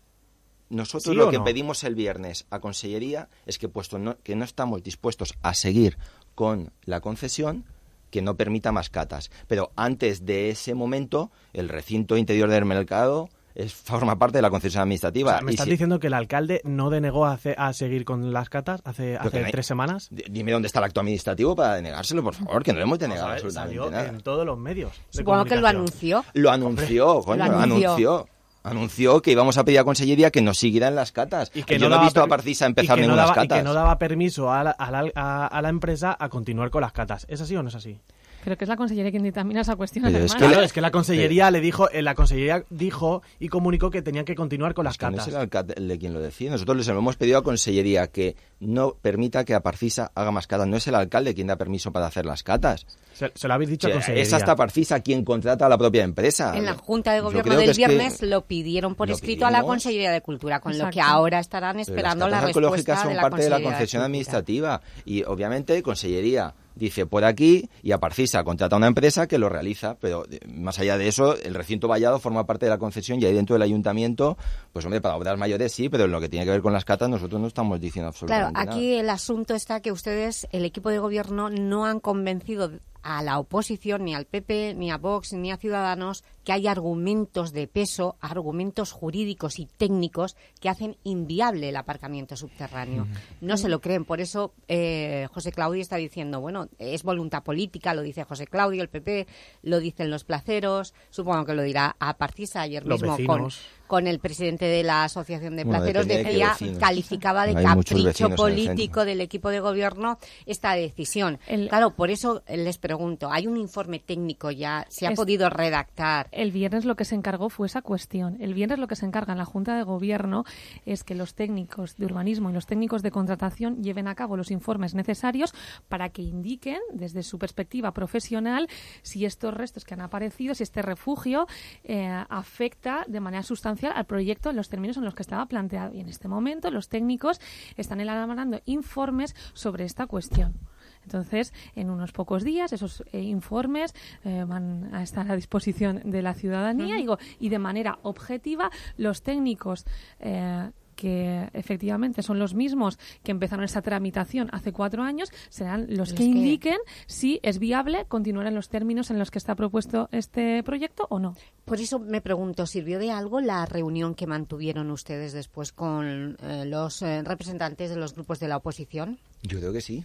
nosotros ¿Sí lo que no? pedimos el viernes a Consellería es que puesto no- que no estamos dispuestos a seguir con la concesión, que no permita más catas. Pero antes de ese momento, el recinto interior del mercado es, forma parte de la concesión administrativa. O sea, ¿Me estás si- diciendo que el alcalde no denegó a, hace- a seguir con las catas hace, hace hay- tres semanas? Dime dónde está el acto administrativo para denegárselo, por favor, que no le hemos denegado absolutamente salió nada. en todos los medios. Supongo que lo anunció. Lo anunció, coño, Lo lo anunció. Anunció. Que íbamos a pedir a Consellería que nos siguieran las catas. Y que Yo no, he daba visto a Parcisa empezar no ninguna daba- catas. Y que no daba permiso a la, a la- a- a la empresa a continuar con las catas. ¿Es así o no es así? Pero que es la consellería quien dictamina esa cuestión. Pero es además. que Claro, la- es que la consellería le dijo, eh, la consellería dijo y comunicó que tenían que continuar con las Es que no catas. es el alcalde quien lo decide. Nosotros les hemos pedido a Consellería que no permita que a Parcisa haga más catas. No es el alcalde quien da permiso para hacer las catas. Se, se lo habéis dicho O a sea, consellería. es hasta Parcisa quien contrata a la propia empresa. En la Junta de Gobierno del es que- viernes lo pidieron por lo escrito a la. Consellería de Cultura, con lo que ahora estarán esperando las la catas respuesta ecológicas son de la parte de la concesión administrativa y obviamente Consellería dice por aquí y a Parcisa contrata a una empresa que lo realiza, pero eh, más allá de eso, el recinto vallado forma parte de la concesión y ahí dentro del ayuntamiento, pues hombre, para obras mayores sí, pero en lo que tiene que ver con las catas nosotros no estamos diciendo Claro, absolutamente aquí el asunto está que ustedes, el equipo de gobierno, no han convencido a la oposición, ni al PP, ni a Vox, ni a Ciudadanos, que hay argumentos de peso, argumentos jurídicos y técnicos que hacen inviable el aparcamiento subterráneo. No se lo creen, por eso eh, José Claudio está diciendo, bueno, es voluntad política, lo dice José Claudio, el PP, lo dicen los placeros, supongo que lo dirá a Partisa ayer Los mismo vecinos. con el presidente de la Asociación de Bueno, Placeros, de decía, calificaba de Hay capricho político del equipo de gobierno esta decisión. El- Claro, por eso les pregunto, ¿hay un informe técnico ya? ¿Se ha Es- podido redactar? El viernes lo que se encargó fue esa cuestión. El viernes lo que se encarga en la Junta de Gobierno es que los técnicos de urbanismo y los técnicos de contratación lleven a cabo los informes necesarios para que indiquen, desde su perspectiva profesional, si estos restos que han aparecido, si este refugio eh, afecta de manera sustancial al proyecto en los términos en los que estaba planteado. Y en este momento los técnicos están elaborando informes sobre esta cuestión. Entonces, en unos pocos días, esos eh, informes eh, van a estar a disposición de la ciudadanía digo, y de manera objetiva, los técnicos eh, que efectivamente son los mismos que empezaron esa tramitación hace cuatro años, serán los que- indiquen si es viable continuar en los términos en los que está propuesto este proyecto o no. Por eso me pregunto, ¿sirvió de algo la reunión que mantuvieron ustedes después con eh, los eh, representantes de los grupos de la oposición? Yo creo que sí,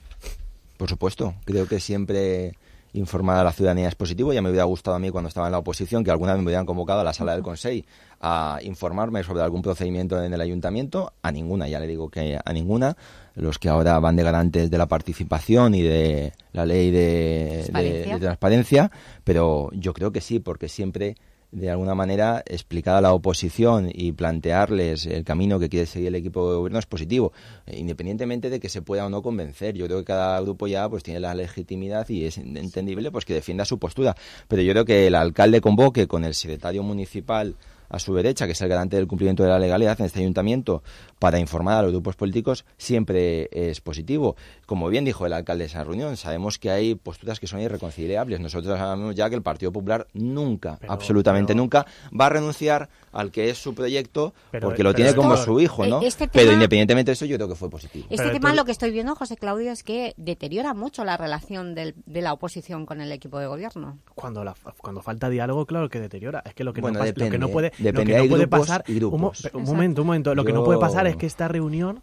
por supuesto. Creo que siempre informar a la ciudadanía es positivo. Ya me hubiera gustado a mí cuando estaba en la oposición que alguna vez me hubieran convocado a la sala del Consejo a informarme sobre algún procedimiento en el ayuntamiento. A ninguna, ya le digo que a ninguna. Los que ahora van de garantes de la participación y de la ley de, de- Transparencia. de transparencia. Pero yo creo que sí, porque siempre de alguna manera explicar a la oposición y plantearles el camino que quiere seguir el equipo de gobierno es positivo, eh, independientemente de que se pueda o no convencer. Yo creo que cada grupo ya pues tiene la legitimidad y es entendible pues que defienda su postura. Pero yo creo que el alcalde convoque con el secretario municipal a su derecha, que es el garante del cumplimiento de la legalidad en este ayuntamiento, para informar a los grupos políticos, siempre es positivo. Como bien dijo el alcalde de esa reunión, sabemos que hay posturas que son irreconciliables. Nosotros sabemos ya que el Partido Popular nunca, Pero- absolutamente pero- nunca, va a renunciar al que es su proyecto Pero- porque lo tiene esto- como su hijo, ¿no? eh, este Pero independientemente de eso, yo creo que fue positivo. Este Pero tema lo que estoy viendo, José Claudio, es que deteriora mucho la relación del- de la oposición con el equipo de gobierno. Cuando, la, cuando falta diálogo, claro que deteriora. Es que lo que, Bueno, no, lo que no puede, lo depende, que no hay puede grupos pasar. y grupos. Un, momento, un momento. Lo que no puede pasar es que esta reunión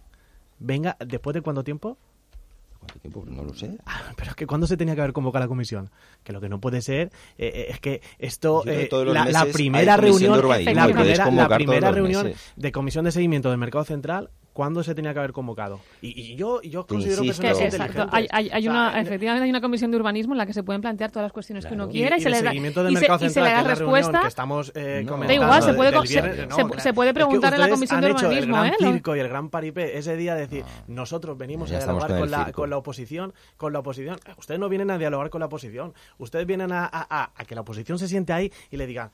venga después de cuánto tiempo. ¿Cuánto tiempo? No lo sé. Ah, Pero es que ¿cuándo se tenía que haber convocado la comisión? Que lo que no puede ser eh, eh, es que esto, eh, la, primera reunión, la primera, la primera reunión meses. de comisión de seguimiento del mercado central, ¿cuándo se tenía que haber convocado? Y, y yo, yo considero que exacto. Hay, hay- hay O sea, una, en- efectivamente hay una comisión de urbanismo en la que se pueden plantear todas las cuestiones que uno quiera y, y se le da, seguimiento del y se- mercado y se central, le que da es la reunión respuesta. que estamos eh, No. comentando Da igual, se puede se- viernes, se- no, se puede es que preguntar en la comisión han de hecho urbanismo, el ¿eh? gran Lo- circo y el gran paripé ese día de decir nosotros venimos Ya a dialogar con la, con la oposición con la oposición ustedes no vienen a dialogar con la oposición ustedes vienen a, a- a- a que la oposición se siente ahí y le digan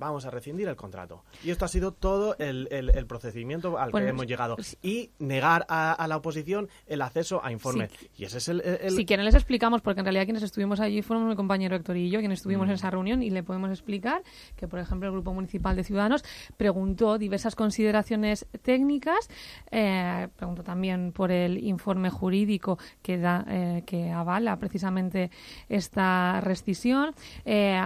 vamos a rescindir el contrato. Y esto ha sido todo el, el, procedimiento al que hemos llegado. Y negar a, la oposición el acceso a informes. y ese es el, Si quieren les explicamos, porque en realidad quienes estuvimos allí fueron mi compañero Héctor y yo, quienes estuvimos en mm. esa reunión, y le podemos explicar que, por ejemplo, el Grupo Municipal de Ciudadanos preguntó diversas consideraciones técnicas, eh, preguntó también por el informe jurídico que, da, eh, que avala precisamente esta rescisión, eh,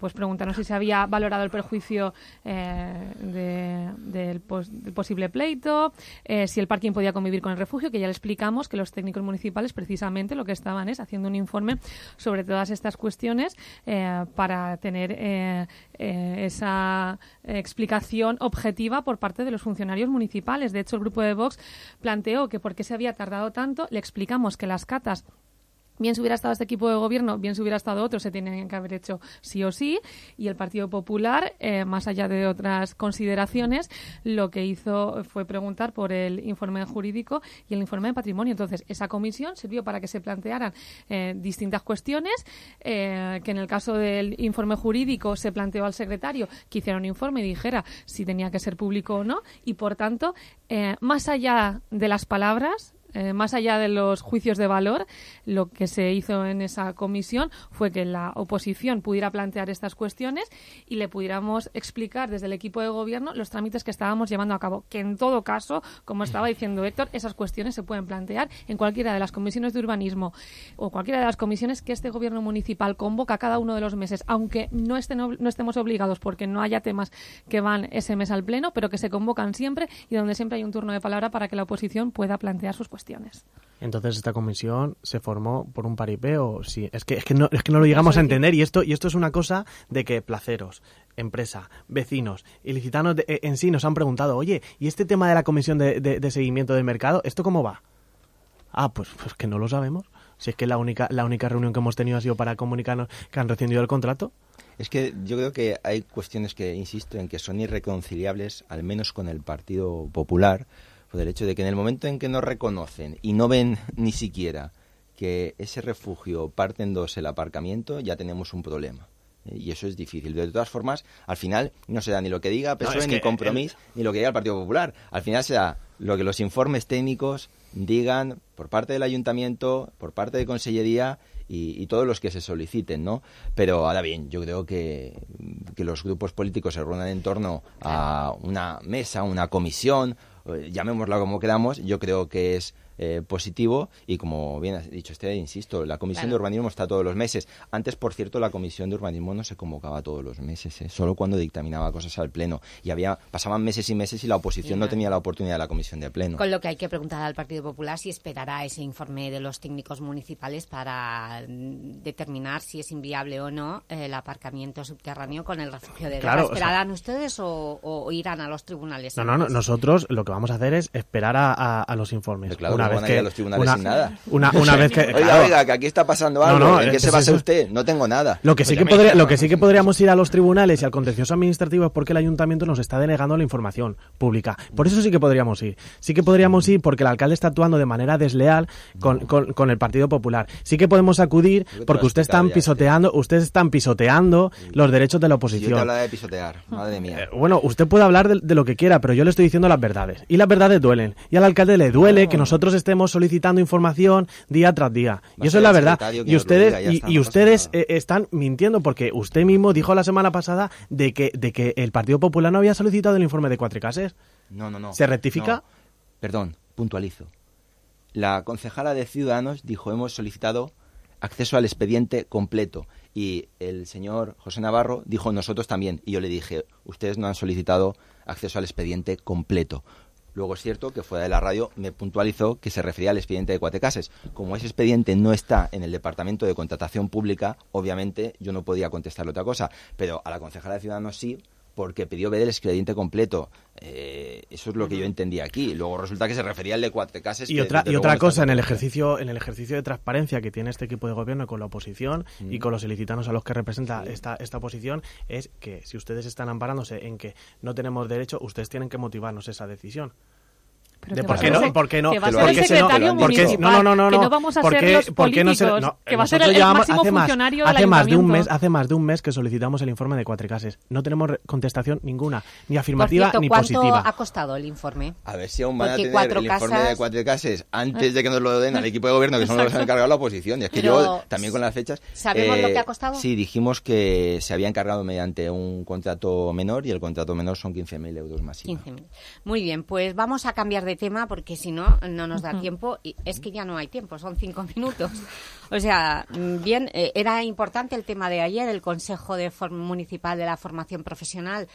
pues preguntaron si se había valorado el perjuicio eh, del, posible pleito, eh, si el parking podía convivir con el refugio, que ya le explicamos que los técnicos municipales precisamente lo que estaban es haciendo un informe sobre todas estas cuestiones eh, para tener esa explicación objetiva por parte de los funcionarios municipales. De hecho, el grupo de Vox planteó que por qué se había tardado tanto, le explicamos que las catas bien si hubiera estado este equipo de gobierno, bien si hubiera estado otro, se tenían que haber hecho sí o sí. Y el Partido Popular, eh, más allá de otras consideraciones, lo que hizo fue preguntar por el informe jurídico y el informe de patrimonio. Entonces, esa comisión sirvió para que se plantearan eh, distintas cuestiones, eh, que en el caso del informe jurídico se planteó al secretario que hiciera un informe y dijera si tenía que ser público o no. Y, por tanto, más allá de las palabras, eh, más allá de los juicios de valor, lo que se hizo en esa comisión fue que la oposición pudiera plantear estas cuestiones y le pudiéramos explicar desde el equipo de gobierno los trámites que estábamos llevando a cabo. Que en todo caso, como estaba diciendo Héctor, esas cuestiones se pueden plantear en cualquiera de las comisiones de urbanismo o cualquiera de las comisiones que este gobierno municipal convoca cada uno de los meses, aunque no, estén, no estemos obligados porque no haya temas que van ese mes al pleno, pero que se convocan siempre y donde siempre hay un turno de palabra para que la oposición pueda plantear sus cuestiones. Entonces esta comisión se formó por un paripeo. Sí, es que es que no es que no lo llegamos a entender y esto y esto es una cosa de que placeros, empresa, vecinos, ilicitanos eh, en sí nos han preguntado, oye, ¿y este tema de la comisión de, seguimiento del mercado, esto cómo va? Ah, pues, pues que no lo sabemos. Si es que la única la única reunión que hemos tenido ha sido para comunicarnos que han recibido el contrato. Es que yo creo que hay cuestiones que, insisto, en que son irreconciliables, al menos con el Partido Popular, por el hecho de que en el momento en que no reconocen y no ven ni siquiera que ese refugio parte en dos el aparcamiento, ya tenemos un problema. ¿eh? Y eso es difícil. De todas formas, al final no se da ni lo que diga PSOE, ni Compromís, ni lo que diga el Partido Popular. Al final se da lo que los informes técnicos digan por parte del ayuntamiento, por parte de Consellería y, todos los que se soliciten, ¿no? Pero ahora bien, yo creo que, que los grupos políticos se reúnan en torno a una mesa, una comisión eh, llamémosla como queramos, yo creo que es eh, positivo y como bien ha dicho usted, insisto, la Comisión de Urbanismo está todos los meses. Antes, por cierto, la Comisión de Urbanismo no se convocaba todos los meses, ¿eh? solo cuando dictaminaba cosas al Pleno. Y había pasaban meses y meses y la oposición no tenía la oportunidad de la Comisión de Pleno. Con lo que hay que preguntar al Partido Popular si esperará ese informe de los técnicos municipales para mm, determinar si es inviable o no el aparcamiento subterráneo con el refugio de claro, ¿Esperarán ustedes o, irán a los tribunales? No, no, nosotros lo que vamos a hacer es esperar a, los informes. Claro, una vez que, a los tribunales una, sin nada. Una, una vez que, oiga, oiga, que aquí está pasando algo, ¿en qué se basa usted? No tengo nada. Lo que, sí que, podría, lo que sí que podríamos ir a los tribunales y al contencioso administrativo es porque el ayuntamiento nos está denegando la información pública. Por eso sí que podríamos ir. Sí que podríamos ir porque el alcalde está actuando de manera desleal con, con, el Partido Popular. Sí que podemos acudir porque ustedes están pisoteando, ustedes están pisoteando los derechos de la oposición. Yo te habla de pisotear, madre mía. Eh, bueno, usted puede hablar de, de, lo que quiera, pero yo le estoy diciendo las verdades. Y las verdades duelen. Y al alcalde le duele que nosotros estemos solicitando información día tras día. y eso es la verdad. Y ustedes, y, ustedes eh, están mintiendo porque usted mismo dijo la semana pasada de que, de que el Partido Popular no había solicitado el informe de Cuatro Cases. No, no, no. ¿Se rectifica? Perdón, puntualizo. La concejala de Ciudadanos dijo hemos solicitado acceso al expediente completo y el señor José Navarro dijo nosotros también y yo le dije ustedes no han solicitado acceso al expediente completo Luego es cierto que fuera de la radio me puntualizó que se refería al expediente de Cuatecases. Como ese expediente no está en el Departamento de Contratación Pública, obviamente yo no podía contestarle otra cosa. Pero a la concejala de Ciudadanos sí, porque pidió ver el expediente completo. Eh, eso es lo que yo entendía aquí. Luego resulta que se refería al de Cuatecases. Y otra, y otra cosa, en el, ejercicio, en el ejercicio de transparencia que tiene este equipo de gobierno con la oposición y con los ilicitanos a los que representa esta, esta oposición, es que si ustedes están amparándose en que no tenemos derecho, ustedes tienen que motivarnos esa decisión. De por qué no, por qué no, que va a ser el secretario municipal, no, no, no, no, que no vamos a ser los políticos, no que va a ser el, máximo hace funcionario más, hace más de un mes, hace más de un mes que solicitamos el informe de Cuatro Cases. No tenemos contestación ninguna, ni afirmativa cierto, ni ¿cuánto positiva. ha costado el informe? A ver si aún van Porque a tener el casas... informe de Cuatro Cases antes de que nos lo den al equipo de gobierno, que son los que han encargado la oposición. Y es que Pero, yo, también con las fechas... ¿Sabemos eh, lo que ha costado? Sí, dijimos que se había encargado mediante un contrato menor y el contrato menor son 15.000 euros más. 15.000. Muy bien, pues vamos a cambiar de tema porque si no, no nos da tiempo. Y es que ya no hay tiempo, son cinco minutos. O sea, mm, bien, eh, era importante el tema de ayer, el Consejo de Municipal de la Formación Profesional.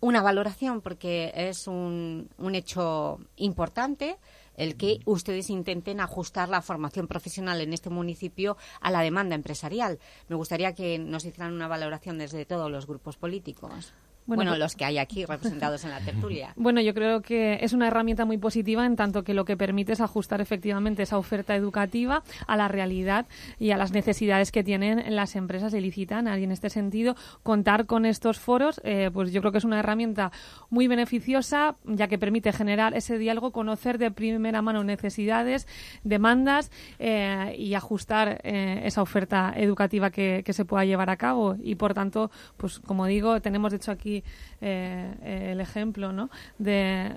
Una valoración porque es un, un hecho importante el que ustedes intenten ajustar la formación profesional en este municipio a la demanda empresarial. Me gustaría que nos hicieran una valoración desde todos los grupos políticos. Bueno, bueno, pues los que hay aquí representados en la tertulia. Bueno, yo creo que es una herramienta muy positiva en tanto que lo que permite es ajustar efectivamente esa oferta educativa a la realidad y a las necesidades que tienen las empresas ilicitan. Y en este sentido, contar con estos foros, eh, pues yo creo que es una herramienta muy beneficiosa, ya que permite generar ese diálogo, conocer de primera mano necesidades, demandas eh, y ajustar eh, esa oferta educativa que, que se pueda llevar a cabo. Y por tanto, pues como digo, tenemos de hecho aquí eh, el ejemplo ¿no? de,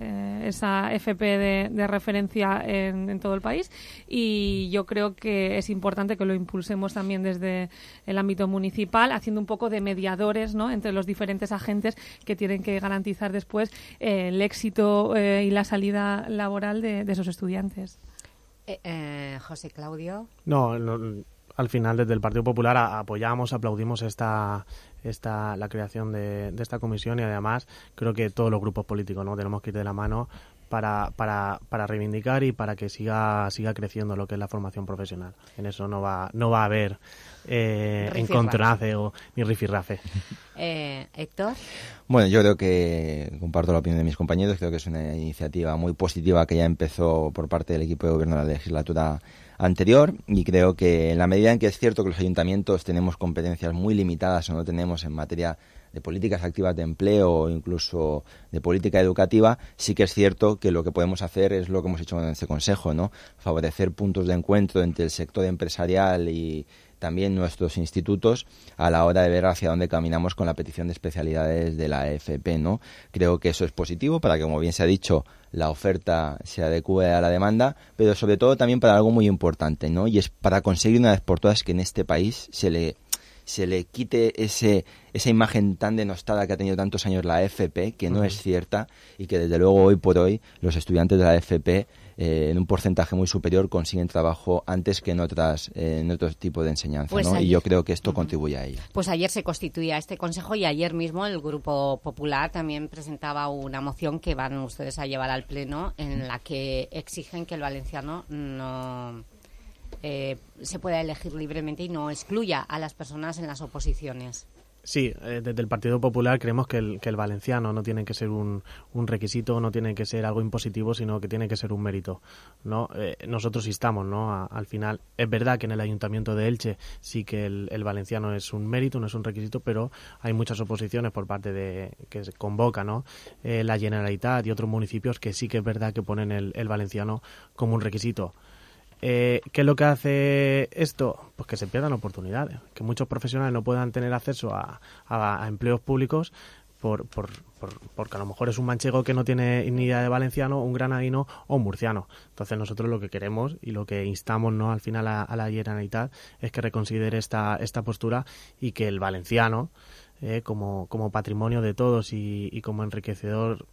eh, esa FP de, referencia en, todo el país y yo creo que es importante que lo impulsemos también desde el ámbito municipal, haciendo un poco de mediadores ¿no? entre los diferentes agentes que tienen que garantizar después eh, el éxito y la salida laboral de, esos estudiantes. José Claudio. No, al final desde el Partido Popular apoyamos, aplaudimos esta esta, la creación de, esta comisión y además creo que todos los grupos políticos no tenemos que ir de la mano para, para, para reivindicar y para que siga siga creciendo lo que es la formación profesional. En eso no va no va a haber eh, encontronace o ni rifirrafe. Eh, Héctor. Bueno, yo creo que comparto la opinión de mis compañeros. Creo que es una iniciativa muy positiva que ya empezó por parte del equipo de gobierno de la legislatura anterior y creo que en la medida en que es cierto que los ayuntamientos tenemos competencias muy limitadas o no tenemos en materia de políticas activas de empleo o incluso de política educativa, sí que es cierto que lo que podemos hacer es lo que hemos hecho en este Consejo, ¿no? Favorecer puntos de encuentro entre el sector empresarial y también nuestros institutos a la hora de ver hacia dónde caminamos con la petición de especialidades de la AFP, ¿no? Creo que eso es positivo para que, como bien se ha dicho, la oferta se adecue a la demanda, pero sobre todo también para algo muy importante, ¿no? Y es para conseguir una vez por todas que en este país se le se le quite ese, esa imagen tan denostada que ha tenido tantos años la AFP, que no es cierta y que desde luego hoy por hoy los estudiantes de la AFP eh, en un porcentaje muy superior consiguen trabajo antes que en otras eh, en otros tipos de enseñanza, pues Y yo creo que esto contribuye a ello. Pues ayer se constituía este consejo y ayer mismo el Grupo Popular también presentaba una moción que van ustedes a llevar al Pleno en la que exigen que el valenciano no eh, se pueda elegir libremente y no excluya a las personas en las oposiciones. Sí, eh, desde el Partido Popular creemos que el, que el valenciano no tiene que ser un, requisito, no tiene que ser algo impositivo, sino que tiene que ser un mérito. ¿no? Eh, nosotros instamos, ¿no? al final, es verdad que en el Ayuntamiento de Elche sí que el, valenciano es un mérito, no es un requisito, pero hay muchas oposiciones por parte de que se convoca ¿no? Eh, la Generalitat y otros municipios que sí que es verdad que ponen el, el valenciano como un requisito. Eh, ¿Qué es lo que hace esto? Pues que se pierdan oportunidades, que muchos profesionales no puedan tener acceso a, empleos públicos por, por, porque a lo mejor es un manchego que no tiene ni idea de valenciano, un granadino o un murciano. Entonces nosotros lo que queremos y lo que instamos ¿no? al final a, la Generalitat es que reconsidere esta, esta postura y que el valenciano, eh, como, como patrimonio de todos y, como enriquecedor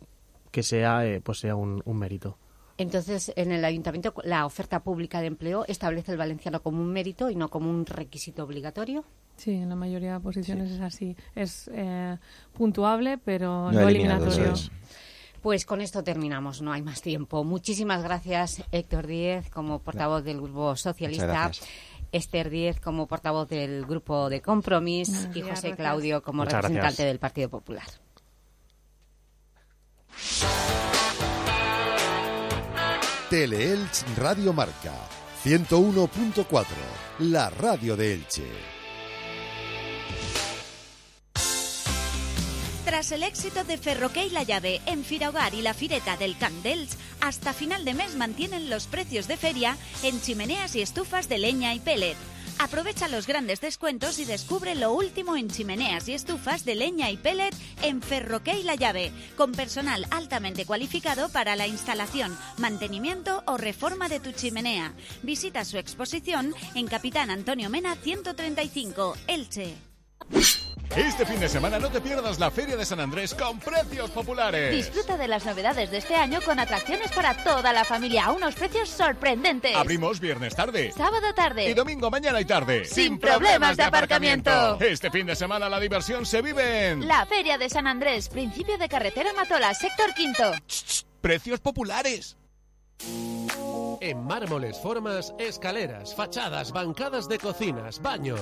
que sea, eh, pues sea un mérito. Entonces, en el ayuntamiento, la oferta pública de empleo establece el valenciano como un mérito y no como un requisito obligatorio. Sí, en la mayoría de posiciones es así. Es eh, puntuable, pero no, eliminatorio. Pues con esto terminamos, no hay más tiempo. Muchísimas gracias, Héctor Díez, como portavoz del Grupo Socialista. Esther Díez como portavoz del Grupo de Compromís y José Claudio como representante del Partido Popular. Teleelch Radio Marca 101.4, la radio de Elche. Tras el éxito de Ferroque y La Llave en Firahogar y la Fireta del Candels, hasta final de mes mantienen los precios de feria en chimeneas y estufas de leña y pellet. Aprovecha los grandes descuentos y descubre lo último en chimeneas y estufas de leña y pellet en Ferroque y La Llave, con personal altamente cualificado para la instalación, mantenimiento o reforma de tu chimenea. Visita su exposición en Capitán Antonio Mena 135, Elche. Este fin de semana no te pierdas la Feria de San Andrés con precios populares. Disfruta de las novedades de este año con atracciones para toda la familia a unos precios sorprendentes. Abrimos viernes tarde. Sábado tarde. Y domingo mañana y tarde. Sin, problemas, de aparcamiento. Este fin de semana la diversión se vive en... La Feria de San Andrés, principio de carretera Matola, sector quinto. Precios populares. En mármoles, formas, escaleras, fachadas, bancadas de cocinas, baños.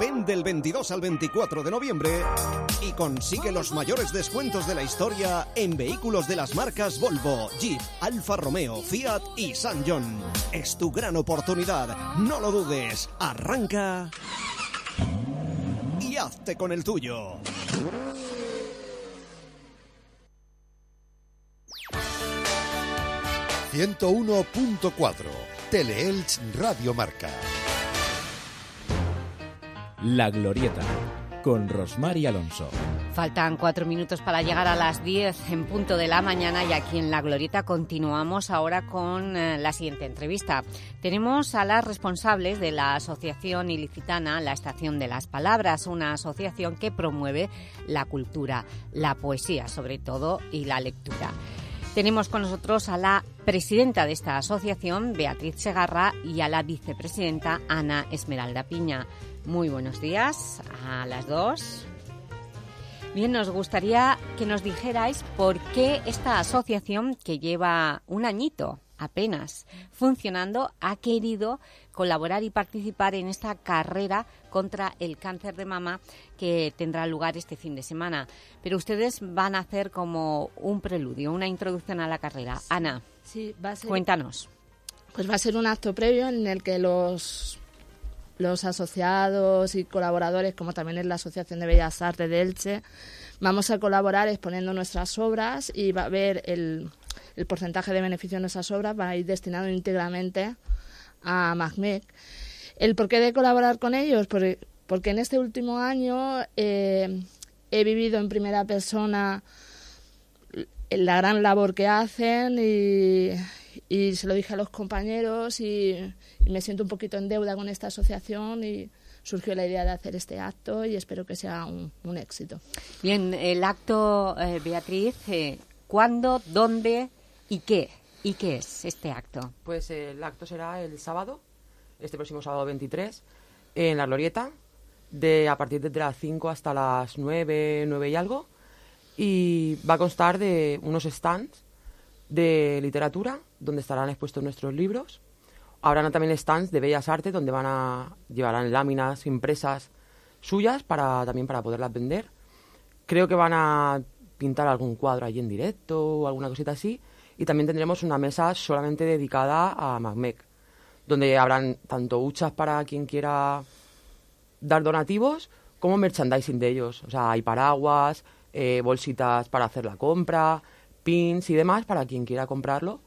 Ven del 22 al 24 de noviembre y consigue los mayores descuentos de la historia en vehículos de las marcas Volvo, Jeep, Alfa Romeo, Fiat y San John. Es tu gran oportunidad, no lo dudes. Arranca y hazte con el tuyo. ...101.4... Teleelch Radio Marca. La Glorieta, con Rosmar y Alonso. Faltan cuatro minutos para llegar a las 10 en punto de la mañana y aquí en La Glorieta continuamos ahora con eh, la siguiente entrevista. Tenemos a las responsables de la Asociación Ilicitana La Estación de las Palabras, una asociación que promueve la cultura, la poesía sobre todo y la lectura. Tenemos con nosotros a la presidenta de esta asociación, Beatriz Segarra, y a la vicepresidenta, Ana Esmeralda Piña. Muy buenos días a las dos. Bien, nos gustaría que nos dijerais por qué esta asociación, que lleva un añito apenas funcionando, ha querido colaborar y participar en esta carrera contra el cáncer de mama que tendrá lugar este fin de semana. Pero ustedes van a hacer como un preludio, una introducción a la carrera. Ana, sí, va a ser, cuéntanos. Pues va a ser un acto previo en el que los los asociados y colaboradores, como también es la Asociación de Bellas Artes de Elche, vamos a colaborar exponiendo nuestras obras y va a haber el, el porcentaje de beneficio de nuestras obras va a ir destinado íntegramente a MACMEC. ¿El porqué de colaborar con ellos? Porque, porque en este último año eh, he vivido en primera persona la gran labor que hacen y, y se lo dije a los compañeros y, y me siento un poquito en deuda con esta asociación y surgió la idea de hacer este acto y espero que sea un, un éxito. Bien, el acto, eh, Beatriz, eh, ¿cuándo, dónde y qué? ¿Y qué es este acto? Pues eh, el acto será el sábado, este próximo sábado 23, en la Glorieta, de a partir de las 5 hasta las 9, 9 y algo, y va a constar de unos stands de literatura, donde estarán expuestos nuestros libros, Habrán también stands de bellas artes donde van a llevarán láminas impresas suyas para también para poderlas vender. Creo que van a pintar algún cuadro allí en directo o alguna cosita así. Y también tendremos una mesa solamente dedicada a MacMec, donde habrán tanto huchas para quien quiera dar donativos como merchandising de ellos. O sea, hay paraguas, eh, bolsitas para hacer la compra, pins y demás para quien quiera comprarlo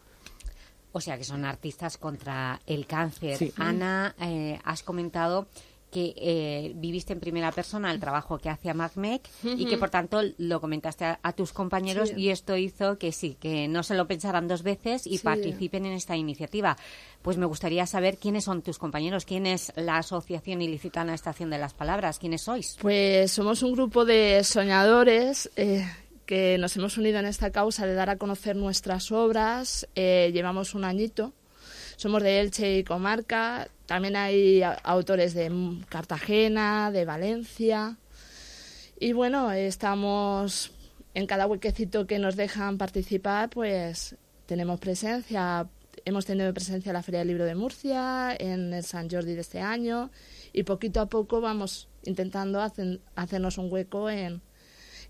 o sea, que son artistas contra el cáncer. Sí. Ana, eh, has comentado que eh, viviste en primera persona el trabajo que hacía MacMec y que, por tanto, lo comentaste a, a tus compañeros Sí. y esto hizo que sí, que no se lo pensaran dos veces y Sí. participen en esta iniciativa. Pues me gustaría saber quiénes son tus compañeros, quién es la Asociación Ilicitana Estación de las Palabras, quiénes sois. Pues somos un grupo de soñadores eh, que nos hemos unido en esta causa de dar a conocer nuestras obras. Eh, llevamos un añito. Somos de Elche y comarca. También hay autores de Cartagena, de Valencia. Y bueno, estamos en cada huequecito que nos dejan participar, pues tenemos presencia. Hemos tenido presencia en la Feria del Libro de Murcia, en el San Jordi de este año, y poquito a poco vamos intentando hacernos un hueco en,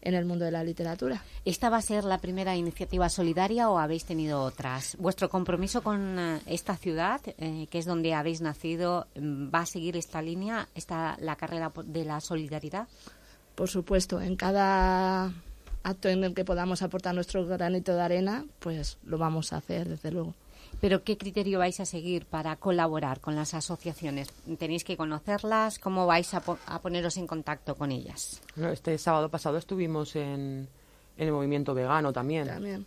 en el mundo de la literatura. ¿Esta va a ser la primera iniciativa solidaria o habéis tenido otras? ¿Vuestro compromiso con eh, esta ciudad, eh, que es donde habéis nacido, va a seguir esta línea, esta, la carrera de la solidaridad? Por supuesto, en cada acto en el que podamos aportar nuestro granito de arena, pues lo vamos a hacer, desde luego. Pero ¿qué criterio vais a seguir para colaborar con las asociaciones? ¿Tenéis que conocerlas? ¿Cómo vais a, poneros en contacto con ellas? este sábado pasado estuvimos en, el movimiento vegano también. También.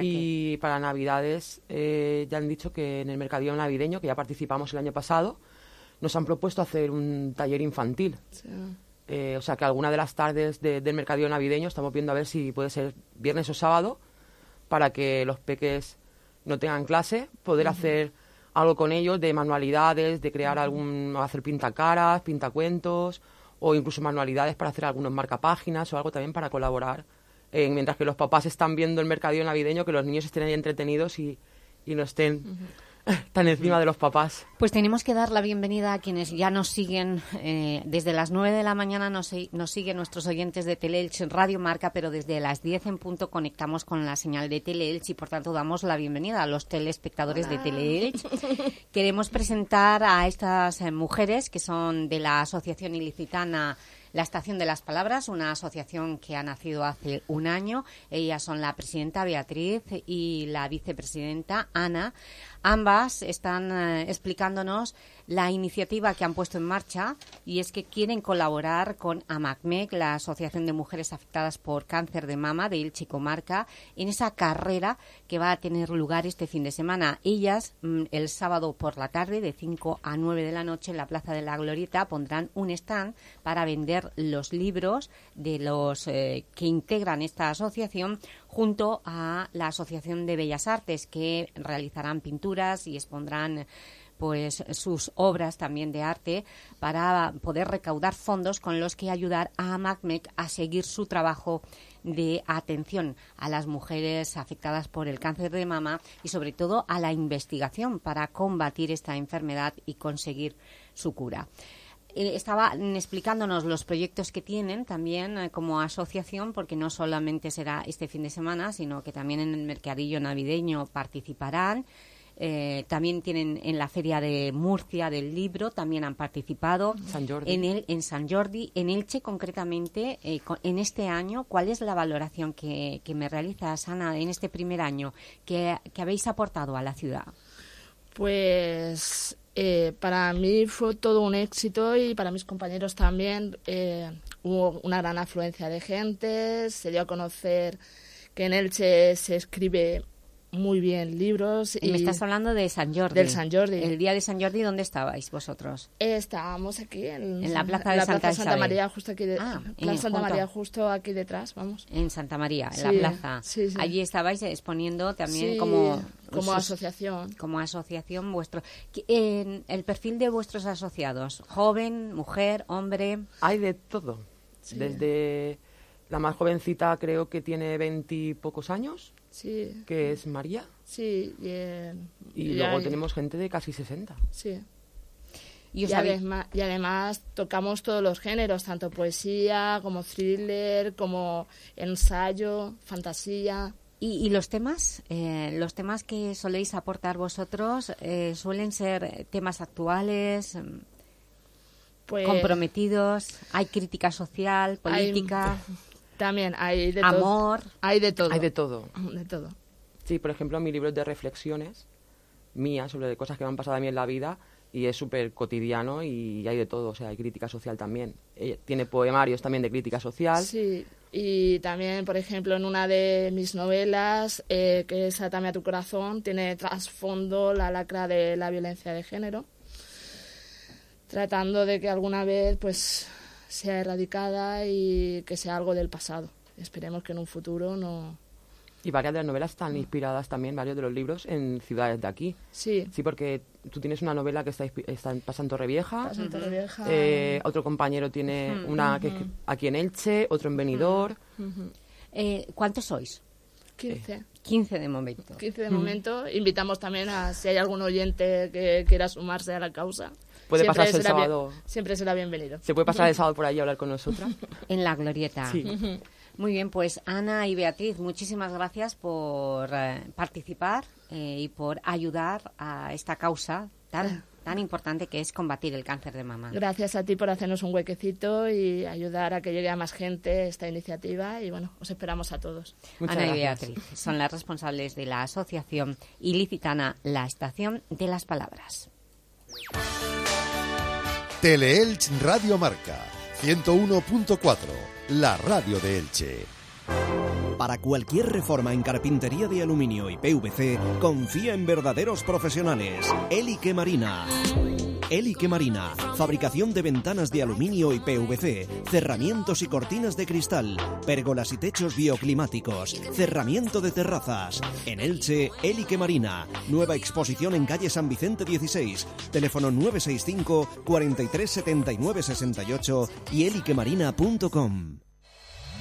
y para Navidades eh, ya han dicho que en el mercadillo navideño, que ya participamos el año pasado, nos han propuesto hacer un taller infantil. Eh, o sea que alguna de las tardes del mercadillo navideño estamos viendo a ver si puede ser viernes o sábado para que los peques no tengan clase, poder hacer algo con ellos de manualidades, de crear algún, hacer pintacaras, pintacuentos, o incluso manualidades para hacer algunos marcapáginas o algo también para colaborar. Eh, mientras que los papás están viendo el mercadillo navideño, que los niños estén ahí entretenidos y, y no estén tan encima de los papás. Pues tenemos que dar la bienvenida a quienes ya nos siguen. Eh, desde las 9 de la mañana nos, nos siguen nuestros oyentes de Teleelch en Radio Marca, pero desde las 10 en punto conectamos con la señal de Teleelch y por tanto damos la bienvenida a los telespectadores de Teleelch. Queremos presentar a estas eh, mujeres que son de la Asociación Ilicitana la Estación de las Palabras, una asociación que ha nacido hace un año. Ellas son la presidenta Beatriz y la vicepresidenta Ana. Ambas están eh, explicándonos la iniciativa que han puesto en marcha y es que quieren colaborar con AMACMEC, la Asociación de Mujeres Afectadas por Cáncer de Mama de Ilche Comarca, en esa carrera que va a tener lugar este fin de semana. Ellas, mm, el sábado por la tarde, de 5 a 9 de la noche, en la Plaza de la Glorieta, pondrán un stand para vender los libros de los eh, que integran esta asociación junto a la Asociación de Bellas Artes, que realizarán pinturas y expondrán pues sus obras también de arte para poder recaudar fondos con los que ayudar a MACMEC a seguir su trabajo de atención a las mujeres afectadas por el cáncer de mama y sobre todo a la investigación para combatir esta enfermedad y conseguir su cura. Eh, estaban explicándonos los proyectos que tienen también eh, como asociación, porque no solamente será este fin de semana, sino que también en el mercadillo navideño participarán. Eh, también tienen en la Feria de Murcia del Libro, también han participado. En, el, en San Jordi, en Elche concretamente, en este año, ¿cuál es la valoración que, me realiza Ana en este primer año que habéis aportado a la ciudad? Pues eh, para mí fue todo un éxito y para mis compañeros también. Eh, hubo una gran afluencia de gente, se dio a conocer que en Elche se escribe muy bien libros. Y, me estás hablando de San Jordi. Del San Jordi. El día de San Jordi, ¿dónde estabais vosotros? estábamos aquí en, la plaza de Santa, María, justo aquí de, ah, Santa María, justo aquí detrás, vamos. En Santa María, en la plaza. Allí estabais exponiendo también como como asociación. Como asociación vuestro. En el perfil de vuestros asociados, joven, mujer, hombre. Hay de todo. Desde la más jovencita creo que tiene veintipocos años Sí. Que es María. Sí. Y, luego tenemos gente de casi 60. Sí. Y, además, y, además, tocamos todos los géneros, tanto poesía como thriller, como ensayo, fantasía. ¿Y, los temas? Eh, ¿Los temas que soléis aportar vosotros eh, suelen ser temas actuales, pues, comprometidos? ¿Hay crítica social, política? También hay de Amor. Hay de todo. Hay de todo. De todo. Sí, por ejemplo, mi libro es de reflexiones mías sobre cosas que me han pasado a mí en la vida y es súper cotidiano y hay de todo, o sea, hay crítica social también. tiene poemarios también de crítica social. Sí, y también, por ejemplo, en una de mis novelas, eh, que es Atame a tu corazón, tiene trasfondo la lacra de la violencia de género, tratando de que alguna vez, pues, sea erradicada y que sea algo del pasado. Esperemos que en un futuro no... Y varias de las novelas están inspiradas también, varios de los libros, en ciudades de aquí. Sí. Sí, porque tú tienes una novela que está, está en Pasando Revieja. Revieja. Eh, otro compañero tiene una que es aquí en Elche, otro en Benidorm. Eh, ¿Cuántos sois? 15. 15 de momento. 15 de momento. Invitamos también a si hay algún oyente que quiera sumarse a la causa. Puede siempre pasarse el será bien- sábado. siempre será bienvenido. ¿Se puede pasar el sábado por ahí a hablar con nosotras? En la glorieta. Sí. Muy bien, pues Ana y Beatriz, muchísimas gracias por eh, participar eh, y por ayudar a esta causa tan, tan importante que es combatir el cáncer de mama. Gracias a ti por hacernos un huequecito y ayudar a que llegue a más gente esta iniciativa. Y bueno, os esperamos a todos. Ana y Beatriz son las responsables de la asociación ilicitana La Estación de las Palabras. Teleelch Radio Marca 101.4, la radio de Elche. Para cualquier reforma en carpintería de aluminio y PVC, confía en verdaderos profesionales. Elique Marina. Elique Marina. Fabricación de ventanas de aluminio y PVC, cerramientos y cortinas de cristal, pérgolas y techos bioclimáticos, cerramiento de terrazas. En Elche, Elique Marina. Nueva exposición en calle San Vicente 16. Teléfono 965 43 79 68 y eliquemarina.com.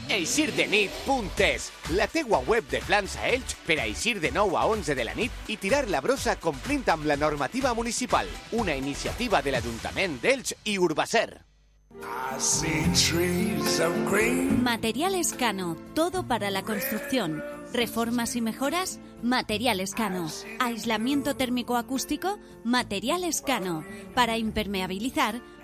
EixirDeNit.es, la tegua web de plans a Elx per a eixir de 9 a 11 de la nit i tirar la brossa complint amb la normativa municipal. Una iniciativa de l'Ajuntament d'Elx i Urbacer. Materiales Cano, todo para la construcción. Reformas y mejoras, Materiales Cano. Aislamiento térmico acústico, Materiales Cano. Para impermeabilizar,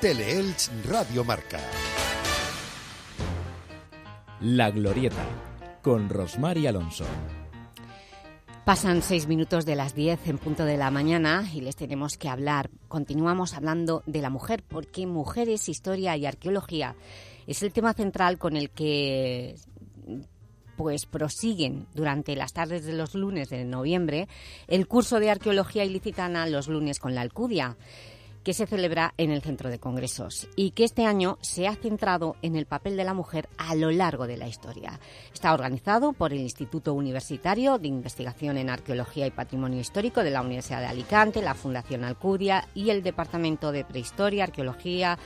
Teleelch Radio Marca. La Glorieta, con Rosmar y Alonso. Pasan seis minutos de las 10 en punto de la mañana y les tenemos que hablar. Continuamos hablando de la mujer, porque mujeres, historia y arqueología es el tema central con el que pues prosiguen durante las tardes de los lunes de noviembre el curso de arqueología ilicitana los lunes con la Alcudia que se celebra en el Centro de Congresos y que este año se ha centrado en el papel de la mujer a lo largo de la historia. Está organizado por el Instituto Universitario de Investigación en Arqueología y Patrimonio Histórico de la Universidad de Alicante, la Fundación Alcudia y el Departamento de Prehistoria, Arqueología,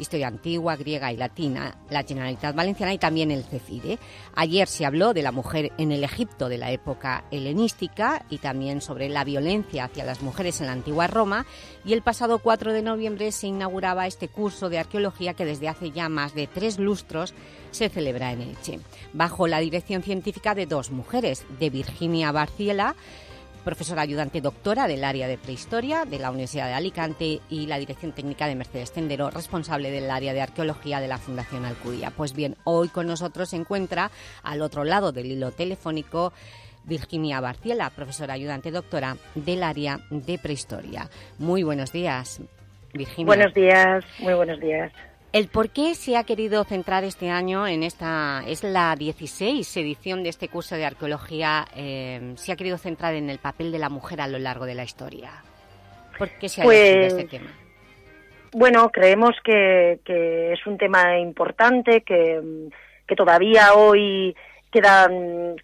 Historia Antigua, Griega y Latina, la Generalitat Valenciana y también el CECIDE. Ayer se habló de la mujer en el Egipto de la época helenística y también sobre la violencia hacia las mujeres en la antigua Roma y el pasado 4 de noviembre se inauguraba este curso de arqueología que desde hace ya más de tres lustros se celebra en Elche, bajo la dirección científica de dos mujeres, de Virginia Barciela, profesora ayudante doctora del área de prehistoria de la Universidad de Alicante y la dirección técnica de Mercedes Tendero, responsable del área de arqueología de la Fundación Alcudia. Pues bien, hoy con nosotros se encuentra al otro lado del hilo telefónico Virginia Barciela, profesora ayudante doctora del área de prehistoria. Muy buenos días, Virginia. Buenos días, muy buenos días. El por qué se ha querido centrar este año en esta, es la 16 edición de este curso de arqueología, eh, se ha querido centrar en el papel de la mujer a lo largo de la historia. ¿Por qué se ha Pues, elegido este tema? Bueno, creemos que, que es un tema importante, que, que todavía hoy queda,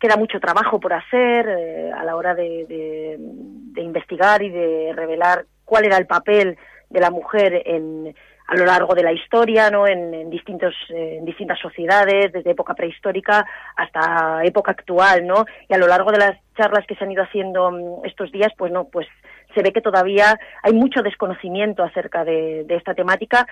queda mucho trabajo por hacer eh, a la hora de, de- de investigar y de revelar cuál era el papel de la mujer en, a lo largo de la historia, ¿no? en, distintos, eh, en distintas sociedades, desde época prehistórica hasta época actual, ¿no? Y a lo largo de las charlas que se han ido haciendo mm, estos días, pues no, pues se ve que todavía hay mucho desconocimiento acerca de, de esta temática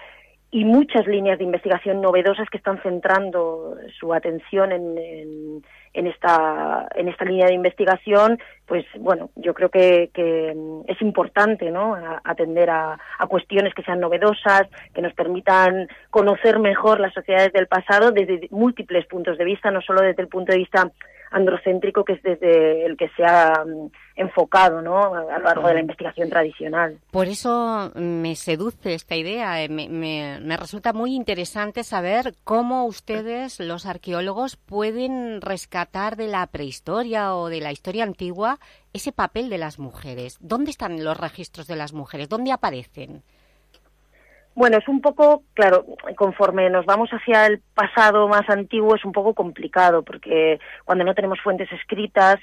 y muchas líneas de investigación novedosas que están centrando su atención en, en, en esta en esta línea de investigación pues bueno yo creo que, que es importante no atender a, a, cuestiones que sean novedosas que nos permitan conocer mejor las sociedades del pasado desde múltiples puntos de vista no solo desde el punto de vista androcéntrico que es desde el que se ha mm, enfocado ¿no? a lo largo de la investigación tradicional. Por eso me seduce esta idea, eh, me, me, me, resulta muy interesante saber cómo ustedes, los arqueólogos, pueden rescatar de la prehistoria o de la historia antigua ese papel de las mujeres. ¿Dónde están los registros de las mujeres? ¿Dónde aparecen? Bueno, es un poco, claro, conforme nos vamos hacia el pasado más antiguo es un poco complicado porque cuando no tenemos fuentes escritas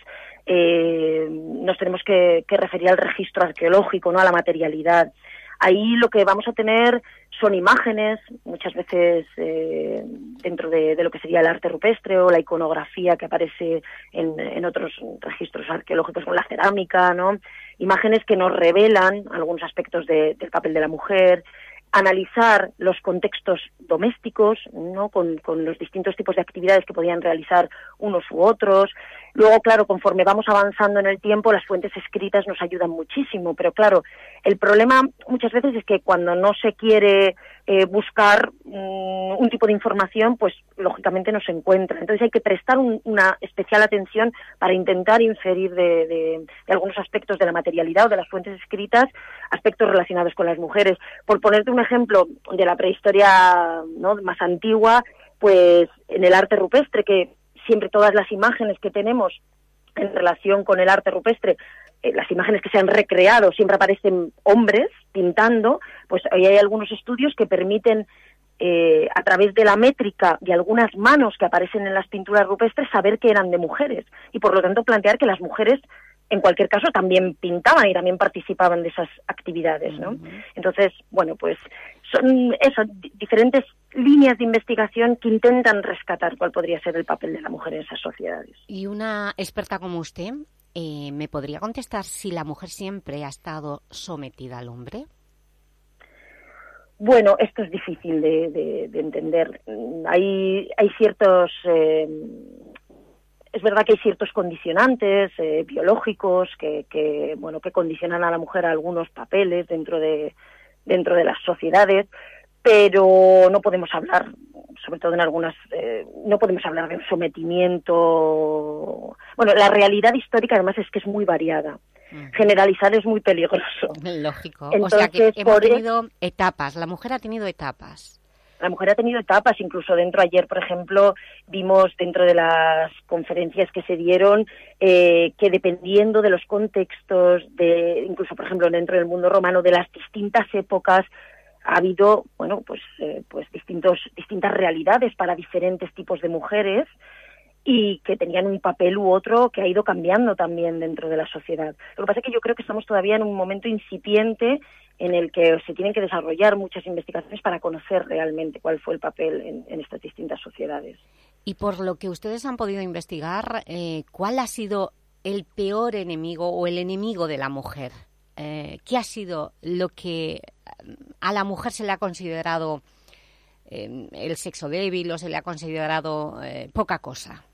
eh, nos tenemos que, referir al registro arqueológico, no a la materialidad. Ahí lo que vamos a tener son imágenes, muchas veces eh, dentro de, lo que sería el arte rupestre o la iconografía que aparece en, otros registros arqueológicos con la cerámica, ¿no? Imágenes que nos revelan algunos aspectos de, del papel de la mujer, analizar los contextos domésticos, ¿no? Con, con, los distintos tipos de actividades que podían realizar unos u otros. Luego, claro, conforme vamos avanzando en el tiempo, las fuentes escritas nos ayudan muchísimo, pero claro, el problema muchas veces es que cuando no se quiere eh, buscar um, un tipo de información, pues lógicamente no se encuentra. Entonces hay que prestar un, una especial atención para intentar inferir de, de, de, algunos aspectos de la materialidad o de las fuentes escritas, aspectos relacionados con las mujeres. Por ponerte un ejemplo de la prehistoria ¿no? más antigua, pues en el arte rupestre, que siempre todas las imágenes que tenemos en relación con el arte rupestre eh, las imágenes que se han recreado siempre aparecen hombres pintando, pues ahí hay algunos estudios que permiten eh, a través de la métrica de algunas manos que aparecen en las pinturas rupestres saber que eran de mujeres y por lo tanto plantear que las mujeres en cualquier caso también pintaban y también participaban de esas actividades, ¿no? Uh -huh. Entonces, bueno, pues son eso, diferentes líneas de investigación que intentan rescatar cuál podría ser el papel de la mujer en esas sociedades. Y una experta como usted, eh, ¿me podría contestar si la mujer siempre ha estado sometida al hombre? Bueno, esto es difícil de, de, de entender. Hay, hay ciertos... Eh, es verdad que hay ciertos condicionantes eh, biológicos que, que, bueno, que condicionan a la mujer a algunos papeles dentro de, dentro de las sociedades, pero no podemos hablar, sobre todo en algunas, eh, no podemos hablar de un sometimiento. Bueno, la realidad histórica además es que es muy variada. Generalizar es muy peligroso. Lógico. Entonces, o sea que hemos tenido etapas, la mujer ha tenido etapas. La mujer ha tenido etapas, incluso dentro ayer, por ejemplo, vimos dentro de las conferencias que se dieron eh, que dependiendo de los contextos, de incluso, por ejemplo, dentro del mundo romano, de las distintas épocas, ha habido, bueno, pues, eh, pues distintos, distintas realidades para diferentes tipos de mujeres y que tenían un papel u otro que ha ido cambiando también dentro de la sociedad. Lo que pasa es que yo creo que estamos todavía en un momento incipiente en el que se tienen que desarrollar muchas investigaciones para conocer realmente cuál fue el papel en, en estas distintas sociedades. Y por lo que ustedes han podido investigar, eh, ¿cuál ha sido el peor enemigo o el enemigo de la mujer? Eh, ¿Qué ha sido lo que a la mujer se le ha considerado eh, el sexo débil o se le ha considerado eh, poca cosa?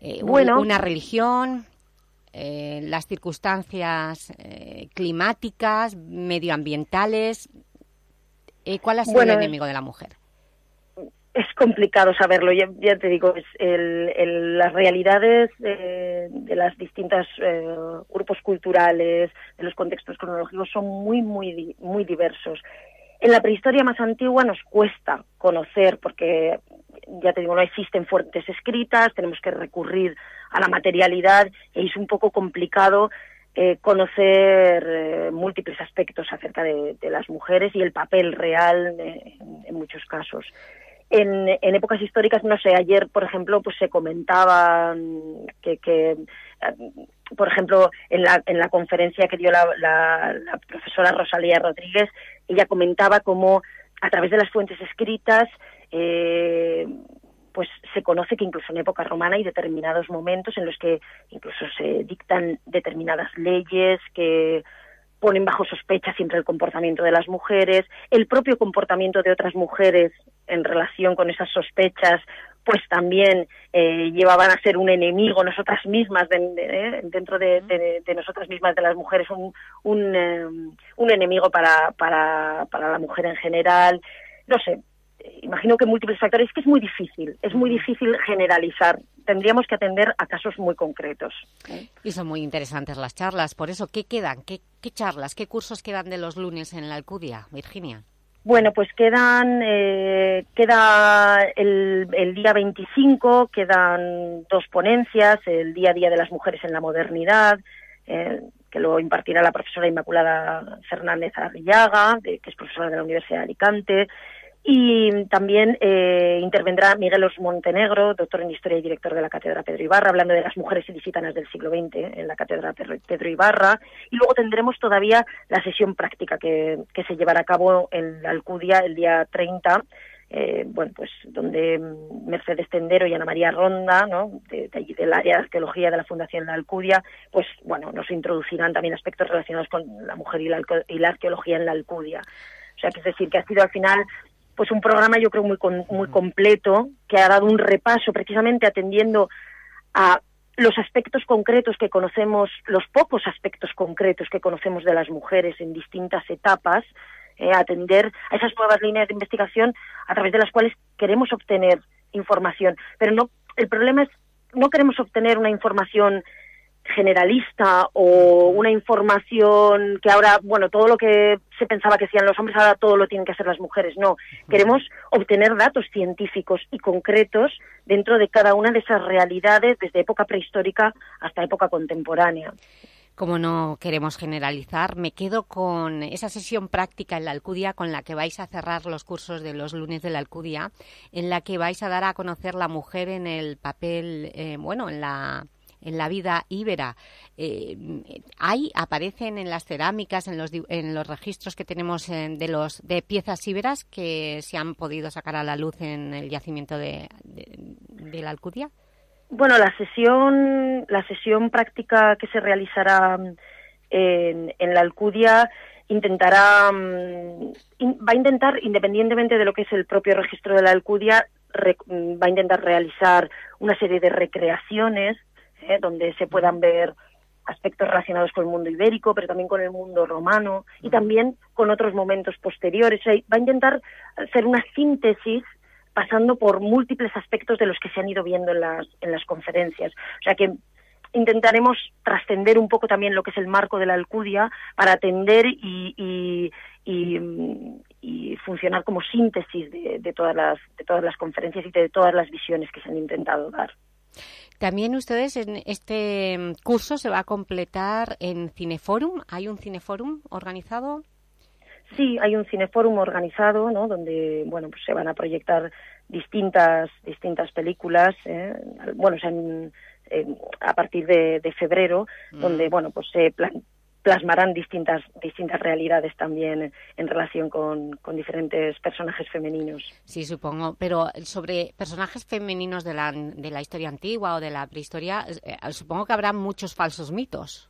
Eh, bueno. Una religión, eh, las circunstancias eh, climáticas, medioambientales. Eh, ¿Cuál ha sido bueno, el enemigo de la mujer? Es complicado saberlo, ya, ya te digo, es el, las realidades de, de las distintas eh, grupos culturales, de los contextos cronológicos son muy, muy, muy diversos. En la prehistoria más antigua nos cuesta conocer, porque ya te digo, no existen fuentes escritas, tenemos que recurrir a la materialidad y es un poco complicado eh, conocer eh, múltiples aspectos acerca de, las mujeres y el papel real en, en, muchos casos. En, épocas históricas, no sé, ayer, por ejemplo, pues se comentaba que, que eh, por ejemplo, en la, en la conferencia que dio la, la, la profesora Rosalía Rodríguez, ella comentaba cómo a través de las fuentes escritas eh, pues se conoce que incluso en época romana hay determinados momentos en los que incluso se dictan determinadas leyes que ponen bajo sospecha siempre el comportamiento de las mujeres, el propio comportamiento de otras mujeres en relación con esas sospechas, pues también eh, llevaban a ser un enemigo nosotras mismas, dentro de, nosotras mismas, de las mujeres, un, un, eh, un enemigo para, para, para la mujer en general. No sé, imagino que múltiples factores, es que es muy difícil, es muy difícil generalizar. Tendríamos que atender a casos muy concretos. Y son muy interesantes las charlas. Por eso, ¿qué quedan? ¿Qué, charlas, qué cursos quedan de los lunes en la Alcudia, Virginia? Bueno, pues quedan, eh, queda el, el, día 25, quedan dos ponencias, el Día a Día de las Mujeres en la Modernidad, eh, que lo impartirá la profesora Inmaculada Fernández Arrillaga, que es profesora de la Universidad de Alicante, y también eh, intervendrá Miguel Os Montenegro, doctor en Historia y director de la Cátedra Pedro Ibarra, hablando de las mujeres ilicitanas del siglo XX en la Cátedra Pedro Ibarra. Y luego tendremos todavía la sesión práctica que, se llevará a cabo en la Alcudia el día 30, eh, bueno, pues donde Mercedes Tendero y Ana María Ronda, ¿no? de, del área de arqueología de la Fundación La Alcudia, pues bueno, nos introducirán también aspectos relacionados con la mujer y la, y la arqueología en la Alcudia. O sea, que es decir, que ha sido al final pues un programa yo creo muy, muy completo, que ha dado un repaso precisamente atendiendo a los aspectos concretos que conocemos, los pocos aspectos concretos que conocemos de las mujeres en distintas etapas, eh, atender a esas nuevas líneas de investigación a través de las cuales queremos obtener información. Pero no, el problema es, no queremos obtener una información generalista o una información que ahora, bueno, todo lo que se pensaba que hacían los hombres, ahora todo lo tienen que hacer las mujeres. No, queremos obtener datos científicos y concretos dentro de cada una de esas realidades, desde época prehistórica hasta época contemporánea. Como no queremos generalizar, me quedo con esa sesión práctica en la Alcudia con la que vais a cerrar los cursos de los lunes de la Alcudia, en la que vais a dar a conocer la mujer en el papel, eh, bueno, en la en la vida íbera. Eh, ¿Hay, aparecen en las cerámicas, en los, en los registros que tenemos de, los, de piezas íberas que se han podido sacar a la luz en el yacimiento de, de, la Alcudia? Bueno, la sesión, la sesión práctica que se realizará en, en la Alcudia intentará, mm, va a intentar, independientemente de lo que es el propio registro de la Alcudia, va a intentar realizar una serie de recreaciones ¿eh? donde se puedan ver aspectos relacionados con el mundo ibérico, pero también con el mundo romano y también con otros momentos posteriores. va a intentar hacer una síntesis pasando por múltiples aspectos de los que se han ido viendo en las, en las conferencias. O sea que intentaremos trascender un poco también lo que es el marco de la Alcudia para atender y, y, y, funcionar como síntesis de, de, todas las, de todas las conferencias y de todas las visiones que se han intentado dar. También ustedes en este mm, curso se va a completar en Cineforum. ¿Hay un Cineforum organizado? Sí, hay un Cineforum organizado, ¿no? Donde, bueno, pues se van a proyectar distintas distintas películas, ¿eh? bueno, a partir de, febrero, mm. donde, bueno, pues se, plan, plasmarán distintas, distintas realidades también en relación con, con, diferentes personajes femeninos. Sí, supongo, pero sobre personajes femeninos de la, de la historia antigua o de la prehistoria, eh, supongo que habrá muchos falsos mitos.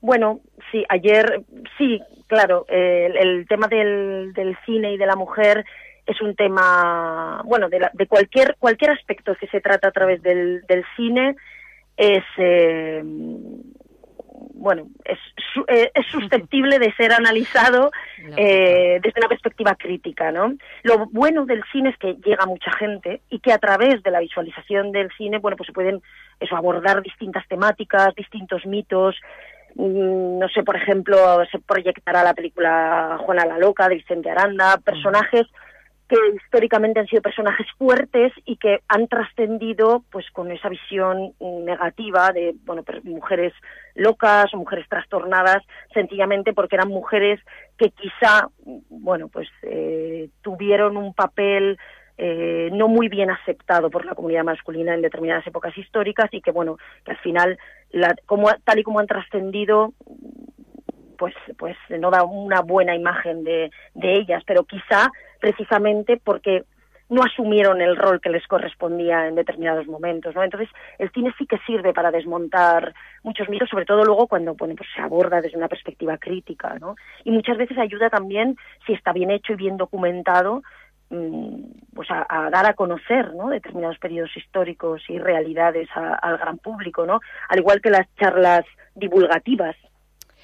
Bueno, sí, ayer, sí, claro, el, tema del, del, cine y de la mujer es un tema, bueno, de, de cualquier, cualquier aspecto que se trata a través del, del cine es... Eh, bueno, es, eh, es susceptible de ser analizado eh, desde una perspectiva crítica, ¿no? Lo bueno del cine es que llega mucha gente y que a través de la visualización del cine, bueno, pues se pueden eso, abordar distintas temáticas, distintos mitos. Mm, no sé, por ejemplo, se proyectará la película Juana la Loca de Vicente Aranda, personajes que históricamente han sido personajes fuertes y que han trascendido pues con esa visión negativa de bueno mujeres locas o mujeres trastornadas sencillamente porque eran mujeres que quizá bueno pues eh, tuvieron un papel eh, no muy bien aceptado por la comunidad masculina en determinadas épocas históricas y que bueno que al final la, como tal y como han trascendido pues pues no da una buena imagen de, de ellas pero quizá precisamente porque no asumieron el rol que les correspondía en determinados momentos, ¿no? Entonces, el cine sí que sirve para desmontar muchos mitos, sobre todo luego cuando pues se aborda desde una perspectiva crítica, ¿no? Y muchas veces ayuda también, si está bien hecho y bien documentado, mm, pues a, dar a conocer ¿no? determinados periodos históricos y realidades al gran público, ¿no? Al igual que las charlas divulgativas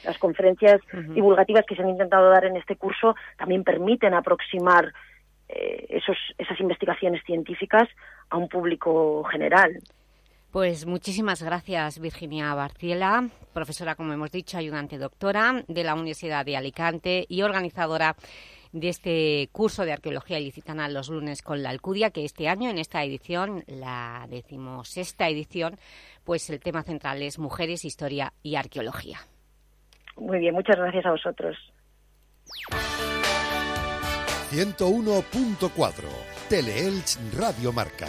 las conferencias divulgativas que se han intentado dar en este curso también permiten aproximar eh, esos, esas investigaciones científicas a un público general. Pues muchísimas gracias, Virginia Barciela, profesora, como hemos dicho, ayudante doctora de la Universidad de Alicante y organizadora de este curso de Arqueología Ilicitana los lunes con la Alcudia, que este año, en esta edición, la decimosexta edición, pues el tema central es Mujeres, Historia y Arqueología. Muy bien, muchas gracias a vosotros. 101.4 Teleelch Radio Marca.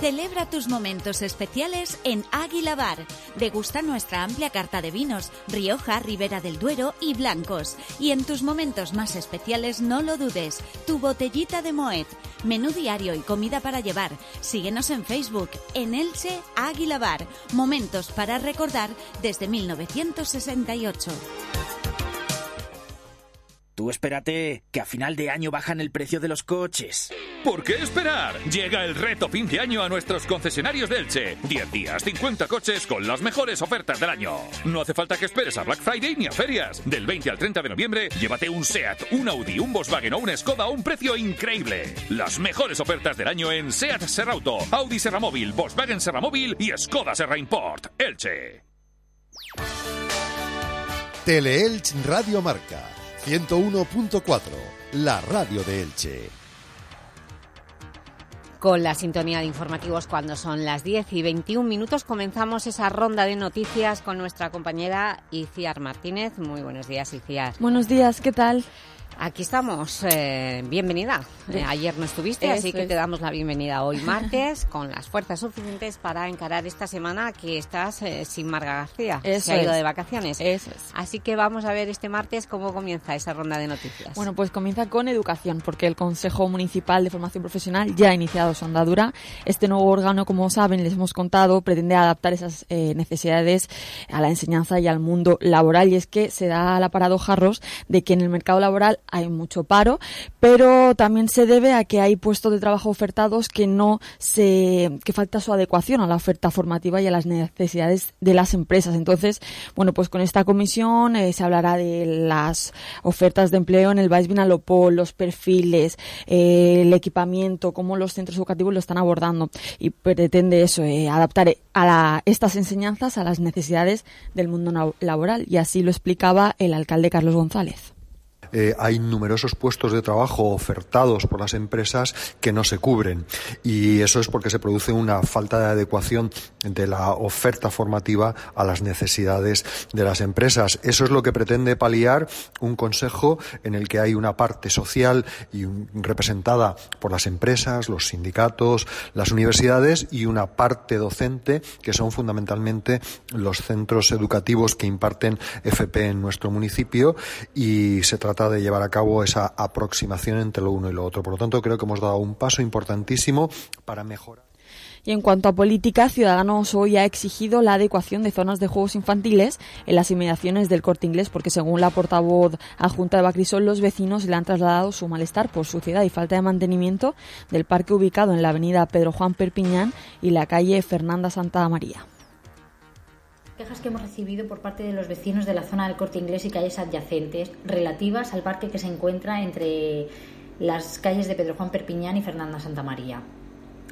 Celebra tus momentos especiales en Águila Bar. Degusta nuestra amplia carta de vinos, Rioja, Ribera del Duero y blancos. Y en tus momentos más especiales no lo dudes, tu botellita de Moet, menú diario y comida para llevar. Síguenos en Facebook, en Elche Águila Bar. Momentos para recordar desde 1968. Tú espérate, que a final de año bajan el precio de los coches. ¿Por qué esperar? Llega el reto fin de año a nuestros concesionarios de Elche. 10 días, 50 coches con las mejores ofertas del año. No hace falta que esperes a Black Friday ni a ferias. Del 20 al 30 de noviembre, llévate un SEAT, un Audi, un Volkswagen o un Skoda a un precio increíble. Las mejores ofertas del año en SEAT Serrauto, Audi Serramóvil, Volkswagen Serramóvil y Skoda Serra Import. Elche. Teleelch Radio Marca 101.4, la radio de Elche. Con la sintonía de informativos cuando son las 10 y 21 minutos comenzamos esa ronda de noticias con nuestra compañera Iciar Martínez. Muy buenos días, Iciar. Buenos días, ¿qué tal? Aquí estamos. Eh, bienvenida. Eh, ayer no estuviste, así que te damos la bienvenida hoy martes con las fuerzas suficientes para encarar esta semana que estás eh, sin Marga García. Se ha ido de vacaciones. Así que vamos a ver este martes cómo comienza esa ronda de noticias. Bueno, pues comienza con educación, porque el Consejo Municipal de Formación Profesional ya ha iniciado su andadura. Este nuevo órgano, como saben, les hemos contado, pretende adaptar esas necesidades a la enseñanza y al mundo laboral. Y es que se da la paradoja, Ros, de que en el mercado laboral hay mucho paro, pero también se debe a que hay puestos de trabajo ofertados que no se, que falta su adecuación a la oferta formativa y a las necesidades de las empresas. Entonces, bueno, pues con esta comisión eh, se hablará de las ofertas de empleo en el Baix Vinalopó, los perfiles, eh, el equipamiento, cómo los centros educativos lo están abordando y pretende eso, eh, adaptar a estas enseñanzas a las necesidades del mundo laboral y así lo explicaba el alcalde Carlos González. Eh, hay numerosos puestos de trabajo ofertados por las empresas que no se cubren. Y eso es porque se produce una falta de adecuación de la oferta formativa a las necesidades de las empresas. Eso es lo que pretende paliar un consejo en el que hay una parte social y representada por las empresas, los sindicatos, las universidades y una parte docente que son fundamentalmente los centros educativos que imparten FP en nuestro municipio y se trata de llevar a cabo esa aproximación entre lo uno y lo otro. Por lo tanto, creo que hemos dado un paso importantísimo para mejorar. Y en cuanto a política, Ciudadanos hoy ha exigido la adecuación de zonas de juegos infantiles en las inmediaciones del corte inglés, porque según la portavoz adjunta de Bacrisol, los vecinos le han trasladado su malestar por suciedad y falta de mantenimiento del parque ubicado en la avenida Pedro Juan Perpiñán y la calle Fernanda Santa María quejas que hemos recibido por parte de los vecinos de la zona del corte inglés y calles adyacentes relativas al parque que se encuentra entre las calles de Pedro Juan Perpiñán y Fernanda Santa María.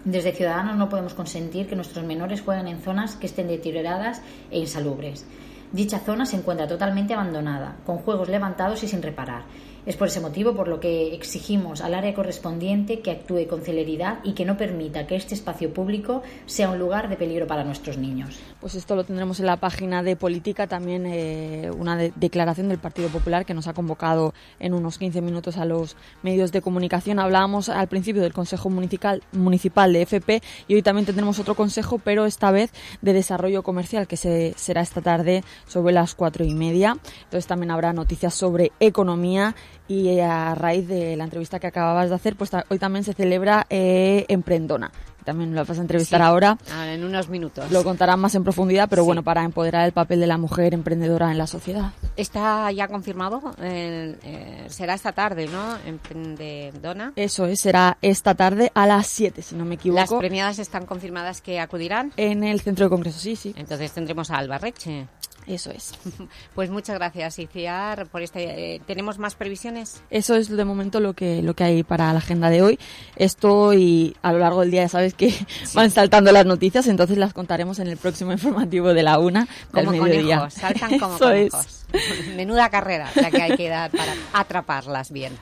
Desde Ciudadanos no podemos consentir que nuestros menores jueguen en zonas que estén deterioradas e insalubres. Dicha zona se encuentra totalmente abandonada, con juegos levantados y sin reparar. Es por ese motivo por lo que exigimos al área correspondiente que actúe con celeridad y que no permita que este espacio público sea un lugar de peligro para nuestros niños. Pues esto lo tendremos en la página de política, también eh, una declaración del Partido Popular que nos ha convocado en unos 15 minutos a los medios de comunicación. Hablábamos al principio del Consejo Municipal, municipal de FP y hoy también tendremos otro consejo, pero esta vez de desarrollo comercial que se, será esta tarde sobre las cuatro y media. Entonces también habrá noticias sobre economía y a raíz de la entrevista que acababas de hacer, pues hoy también se celebra eh, Emprendona. También lo vas a entrevistar ahora. Ah, en unos minutos. Lo contarán más en profundidad, pero bueno, para empoderar el papel de la mujer emprendedora en la sociedad. ¿Está ya confirmado? Eh, será esta tarde, ¿no? Emprendedona. Eso es, será esta tarde a las 7, si no me equivoco. ¿Las premiadas están confirmadas que acudirán? En el centro de congreso, sí, sí. Entonces tendremos a Albarreche. Eso es. Pues muchas gracias, Iciar, por este. Eh, ¿Tenemos más previsiones? Eso es de momento lo que lo que hay para la agenda de hoy. Esto y a lo largo del día ya sabes que van saltando las noticias, entonces las contaremos en el próximo informativo de la una del como mediodía. Conejos, saltan como conejos. Menuda carrera la que hay que dar para atraparlas bien.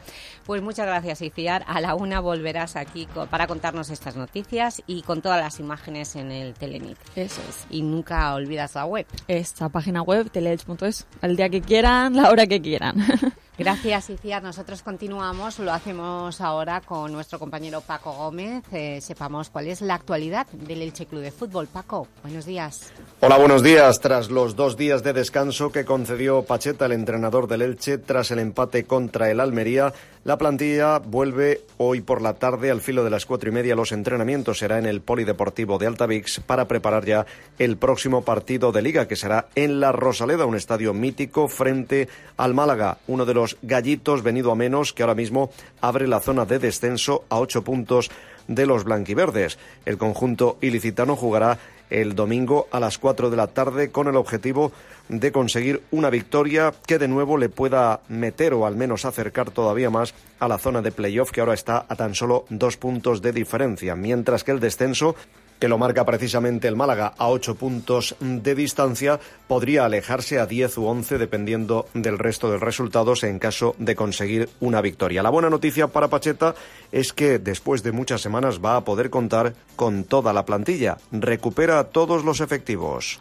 Pues muchas gracias, Iciar. A la una volverás aquí para contarnos estas noticias y con todas las imágenes en el Telenit. Eso es. Y nunca olvidas la web. Esta página web, teleelch.es, al día que quieran, la hora que quieran. Gracias, Iciar. Nosotros continuamos, lo hacemos ahora con nuestro compañero Paco Gómez. Eh, sepamos cuál es la actualidad del Elche Club de Fútbol. Paco, buenos días. Hola, buenos días. Tras los dos días de descanso que concedió Pacheta, el entrenador del Elche, tras el empate contra el Almería, la plantilla vuelve hoy por la tarde al filo de las cuatro y media. Los entrenamientos será en el Polideportivo de Altavix para preparar ya el próximo partido de Liga, que será en la Rosaleda, un estadio mítico frente al Málaga, uno de los gallitos venido a menos que ahora mismo abre la zona de descenso a ocho puntos de los blanquiverdes. El conjunto ilicitano jugará el domingo a las cuatro de la tarde con el objetivo de conseguir una victoria que de nuevo le pueda meter o al menos acercar todavía más a la zona de playoff que ahora está a tan solo dos puntos de diferencia, mientras que el descenso que lo marca precisamente el Málaga a ocho puntos de distancia, podría alejarse a diez u once dependiendo del resto de resultados en caso de conseguir una victoria. La buena noticia para Pacheta es que después de muchas semanas va a poder contar con toda la plantilla. Recupera todos los efectivos.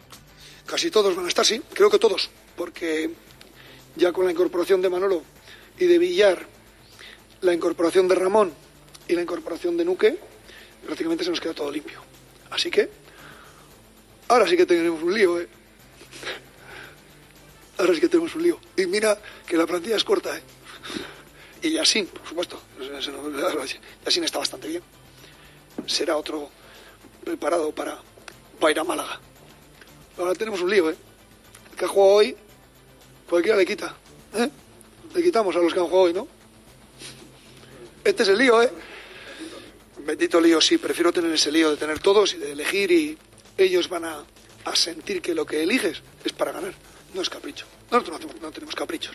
Casi todos van a estar, sí, creo que todos, porque ya con la incorporación de Manolo y de Villar, la incorporación de Ramón y la incorporación de Nuque, prácticamente se nos queda todo limpio. Así que, ahora sí que tenemos un lío, ¿eh? Ahora sí que tenemos un lío. Y mira que la plantilla es corta, ¿eh? Y Yassin, por supuesto. Yassin está bastante bien. Será otro preparado para, para ir a Málaga. Ahora tenemos un lío, ¿eh? El que ha jugado hoy, cualquiera le quita. ¿eh? Le quitamos a los que han jugado hoy, ¿no? Este es el lío, ¿eh? Bendito lío, sí, prefiero tener ese lío de tener todos y de elegir y ellos van a, sentir que lo que eliges es para ganar, no es capricho. Nosotros no, tenemos caprichos.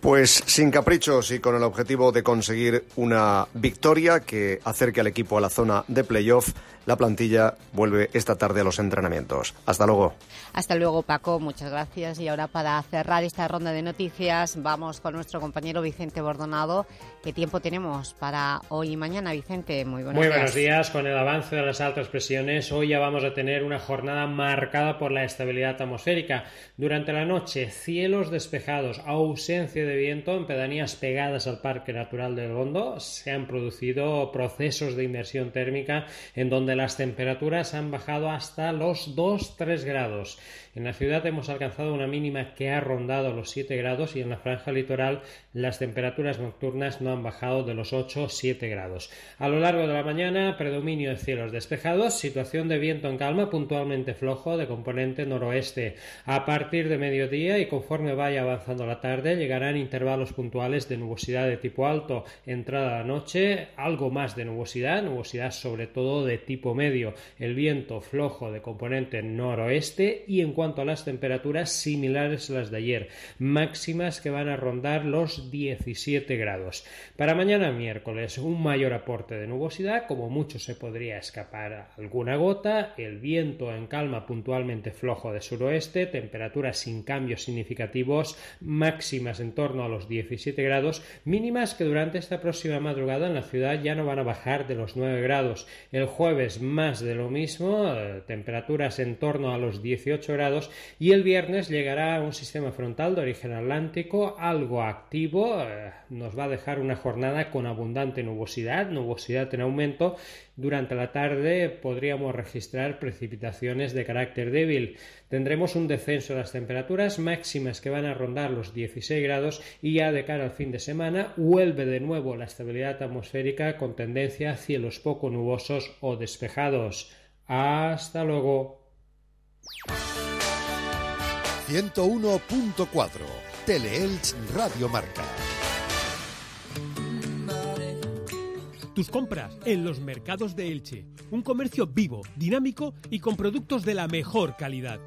Pues sin caprichos y con el objetivo de conseguir una victoria que acerque al equipo a la zona de playoff, la plantilla vuelve esta tarde a los entrenamientos. Hasta luego. Hasta luego, Paco. Muchas gracias. Y ahora para cerrar esta ronda de noticias, vamos con nuestro compañero Vicente Bordonado. ¿Qué tiempo tenemos para hoy y mañana, Vicente? Muy buenos Muy días. buenos días. Con el avance de las altas presiones, hoy ya vamos a tener una jornada marcada por la estabilidad atmosférica. Durante la noche, cielos despejados, ausencia de viento en pedanías pegadas al Parque Natural del Gondo. Se han producido procesos de inversión térmica en donde las temperaturas han bajado hasta los 2-3 grados. En la ciudad hemos alcanzado una mínima que ha rondado los 7 grados y en la franja litoral las temperaturas nocturnas no han bajado de los 8 7 grados. A lo largo de la mañana, predominio de cielos despejados, situación de viento en calma puntualmente flojo de componente noroeste. A partir de mediodía y conforme vaya avanzando la tarde, llegarán intervalos puntuales de nubosidad de tipo alto. Entrada la noche, algo más de nubosidad, nubosidad sobre todo de tipo medio. El viento flojo de componente noroeste y en cuanto a las temperaturas similares a las de ayer, máximas que van a rondar los 17 grados. Para mañana miércoles un mayor aporte de nubosidad, como mucho se podría escapar alguna gota, el viento en calma puntualmente flojo de suroeste, temperaturas sin cambios significativos, máximas en torno a los 17 grados, mínimas que durante esta próxima madrugada en la ciudad ya no van a bajar de los 9 grados. El jueves más de lo mismo, eh, temperaturas en torno a los 18 grados y el viernes llegará un sistema frontal de origen atlántico algo activo, eh, nos va a dejar una jornada con abundante nubosidad, nubosidad en aumento durante la tarde podríamos registrar precipitaciones de carácter débil. Tendremos un descenso de las temperaturas máximas que van a rondar los 16 grados y ya de cara al fin de semana vuelve de nuevo la estabilidad atmosférica con tendencia a cielos poco nubosos o despejados. Hasta luego. 101.4 Teleelch Radio Marca. tus compras en los mercados de Elche. Un comercio vivo, dinámico y con productos de la mejor calidad.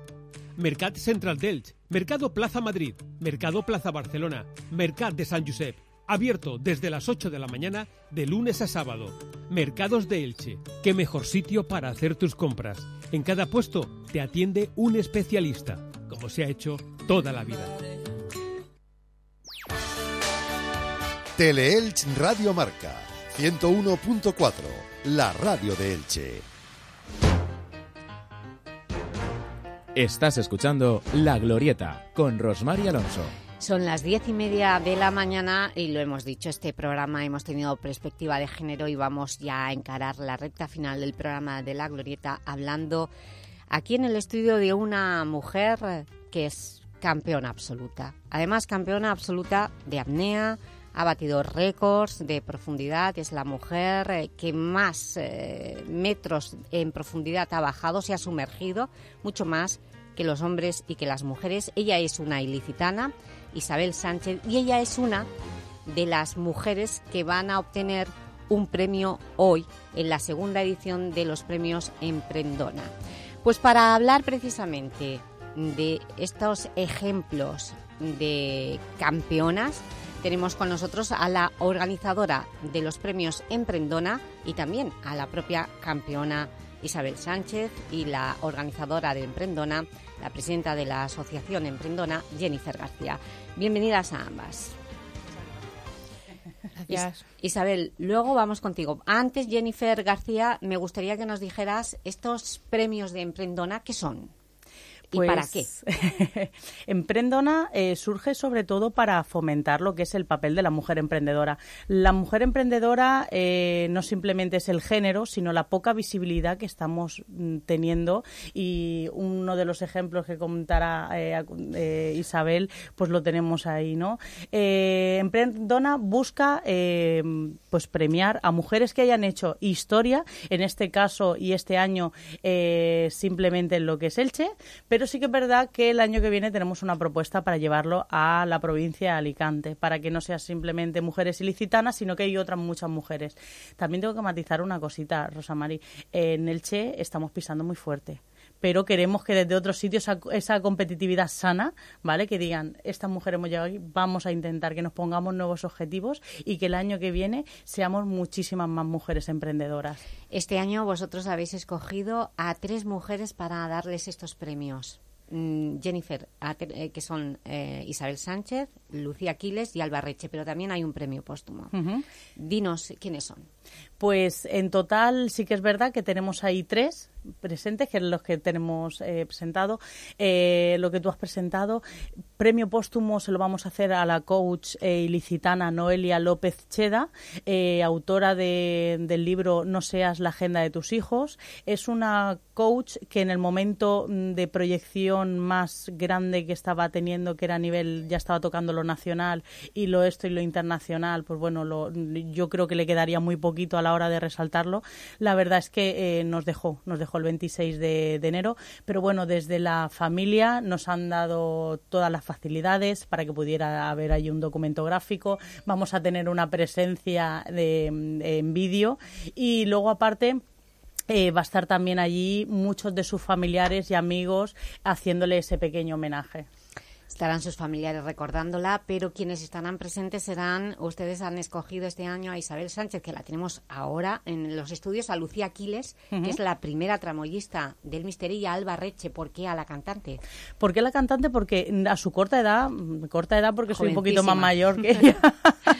Mercat Central de Elche, Mercado Plaza Madrid, Mercado Plaza Barcelona, Mercat de San Josep. Abierto desde las 8 de la mañana de lunes a sábado. Mercados de Elche. Qué mejor sitio para hacer tus compras. En cada puesto te atiende un especialista, como se ha hecho toda la vida. Teleelch Radio Marca 101.4, la radio de Elche. Estás escuchando La Glorieta con Rosmar Alonso. Son las diez y media de la mañana y lo hemos dicho, este programa hemos tenido perspectiva de género y vamos ya a encarar la recta final del programa de La Glorieta hablando aquí en el estudio de una mujer que es campeona absoluta. Además, campeona absoluta de apnea, ha batido récords de profundidad, es la mujer eh, que más eh, metros en profundidad ha bajado, se ha sumergido mucho más que los hombres y que las mujeres. Ella es una ilicitana, Isabel Sánchez, y ella es una de las mujeres que van a obtener un premio hoy en la segunda edición de los premios Emprendona. Pues para hablar precisamente de estos ejemplos de campeonas, tenemos con nosotros a la organizadora de los premios Emprendona y también a la propia campeona Isabel Sánchez y la organizadora de Emprendona, la presidenta de la Asociación Emprendona, Jennifer García. Bienvenidas a ambas. Gracias. Isabel, luego vamos contigo. Antes, Jennifer García, me gustaría que nos dijeras estos premios de Emprendona, ¿qué son? ¿Y para qué? Pues, Emprendona eh, surge sobre todo para fomentar lo que es el papel de la mujer emprendedora. La mujer emprendedora eh, no simplemente es el género, sino la poca visibilidad que estamos mm, teniendo y uno de los ejemplos que comentará eh, Isabel, pues lo tenemos ahí, ¿no? Emprendona busca pues premiar a mujeres que hayan hecho historia, en este caso y este año simplemente en lo que es Elche, pero pero sí que es verdad que el año que viene tenemos una propuesta para llevarlo a la provincia de Alicante, para que no sea simplemente mujeres ilicitanas, sino que hay otras muchas mujeres. También tengo que matizar una cosita, Rosa Mari. En el Che estamos pisando muy fuerte pero queremos que desde otros sitios esa, competitividad sana, ¿vale? Que digan, estas mujeres hemos llegado aquí, vamos a intentar que nos pongamos nuevos objetivos y que el año que viene seamos muchísimas más mujeres emprendedoras. Este año vosotros habéis escogido a tres mujeres para darles estos premios. Mm, Jennifer, eh, que son eh, Isabel Sánchez, Lucía Aquiles y Alba Reche, pero también hay un premio póstumo. Dinos quiénes son. Pues en total sí que es verdad que tenemos ahí tres presentes, que los que tenemos eh, presentado. Eh, lo que tú has presentado, premio póstumo se lo vamos a hacer a la coach eh, ilicitana Noelia López Cheda, autora del libro No seas la agenda de tus hijos. Es una coach que en el momento mm, de proyección más grande que estaba teniendo, que era a nivel, ya estaba tocando lo nacional y lo esto y lo internacional, pues bueno, lo, yo creo que le quedaría muy poquito a la hora de resaltarlo. La verdad es que nos dejó, nos dejó el 26 de, enero, pero bueno, desde la familia nos han dado todas las facilidades para que pudiera haber ahí un documento gráfico. Vamos a tener una presencia de, en vídeo y luego aparte... Eh, va a estar también allí muchos de sus familiares y amigos haciéndole ese pequeño homenaje. Estarán sus familiares recordándola, pero quienes estarán presentes serán, ustedes han escogido este año a Isabel Sánchez, que la tenemos ahora en los estudios, a Lucía Aquiles, que es la primera tramoyista del Misterio, y a Alba Reche. ¿Por qué a la cantante? ¿Por qué a la cantante? Porque a su corta edad, corta edad porque soy un poquito más mayor que ella,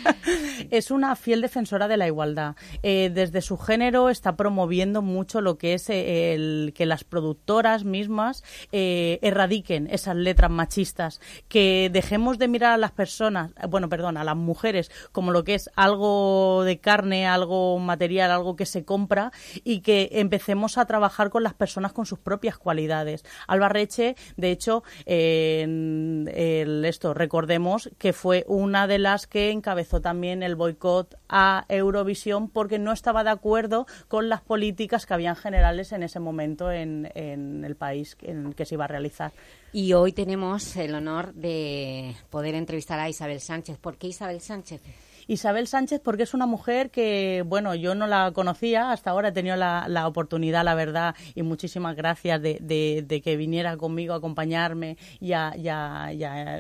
es una fiel defensora de la igualdad. Eh, desde su género está promoviendo mucho lo que es eh, el que las productoras mismas eh, erradiquen esas letras machistas que dejemos de mirar a las personas, bueno, perdón, a las mujeres como lo que es algo de carne, algo material, algo que se compra y que empecemos a trabajar con las personas con sus propias cualidades. Alba Reche, de hecho, esto recordemos que fue una de las que encabezó también el boicot a Eurovisión porque no estaba de acuerdo con las políticas que habían generales en ese momento en, en el país en el que se iba a realizar. Y hoy tenemos el honor de poder entrevistar a Isabel Sánchez. ¿Por qué Isabel Sánchez? Isabel Sánchez porque es una mujer que, bueno, yo no la conocía, hasta ahora he tenido la, la oportunidad, la verdad, y muchísimas gracias de, de, que viniera conmigo a acompañarme y a,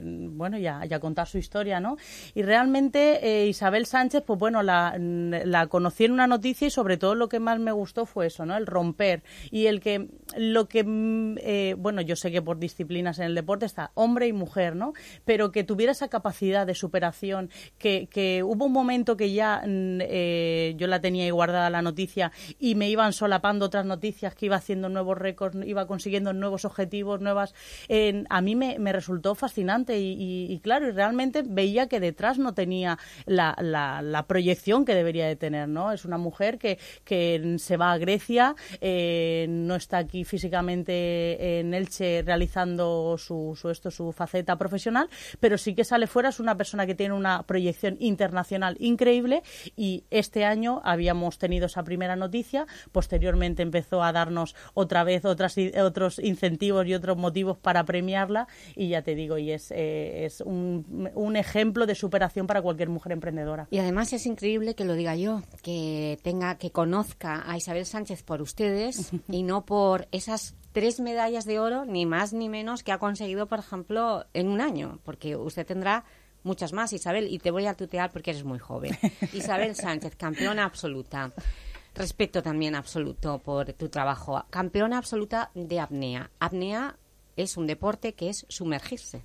bueno, a, contar su historia, ¿no? Y realmente eh, Isabel Sánchez, pues bueno, la, la conocí en una noticia y sobre todo lo que más me gustó fue eso, ¿no? El romper y el que, lo que, mm, eh, bueno, yo sé que por disciplinas en el deporte está hombre y mujer, ¿no? Pero que tuviera esa capacidad de superación, que, que hubo un momento que ya mm, eh, yo la tenía ahí guardada la noticia y me iban solapando otras noticias que iba haciendo nuevos récords, iba consiguiendo nuevos objetivos, nuevas. a mí me, resultó fascinante y, claro, y realmente veía que detrás no tenía la, proyección que debería de tener, ¿no? Es una mujer que, se va a Grecia, eh, no está aquí físicamente en Elche realizando su, esto, su faceta profesional, pero sí que sale fuera, es una persona que tiene una proyección internacional increíble y este año habíamos tenido esa primera noticia, posteriormente empezó a darnos otra vez otras, otros incentivos y otros motivos para premiarla y ya te digo, y es, eh, es un, un ejemplo de superación para cualquier mujer emprendedora. Y además es increíble que lo diga yo, que tenga, que conozca a Isabel Sánchez por ustedes y no por esas tres medallas de oro, ni más ni menos, que ha conseguido, por ejemplo, en un año, porque usted tendrá muchas más, Isabel, y te voy a tutear porque eres muy joven. Isabel Sánchez, campeona absoluta. Respeto también absoluto por tu trabajo. Campeona absoluta de apnea. Apnea es un deporte que es sumergirse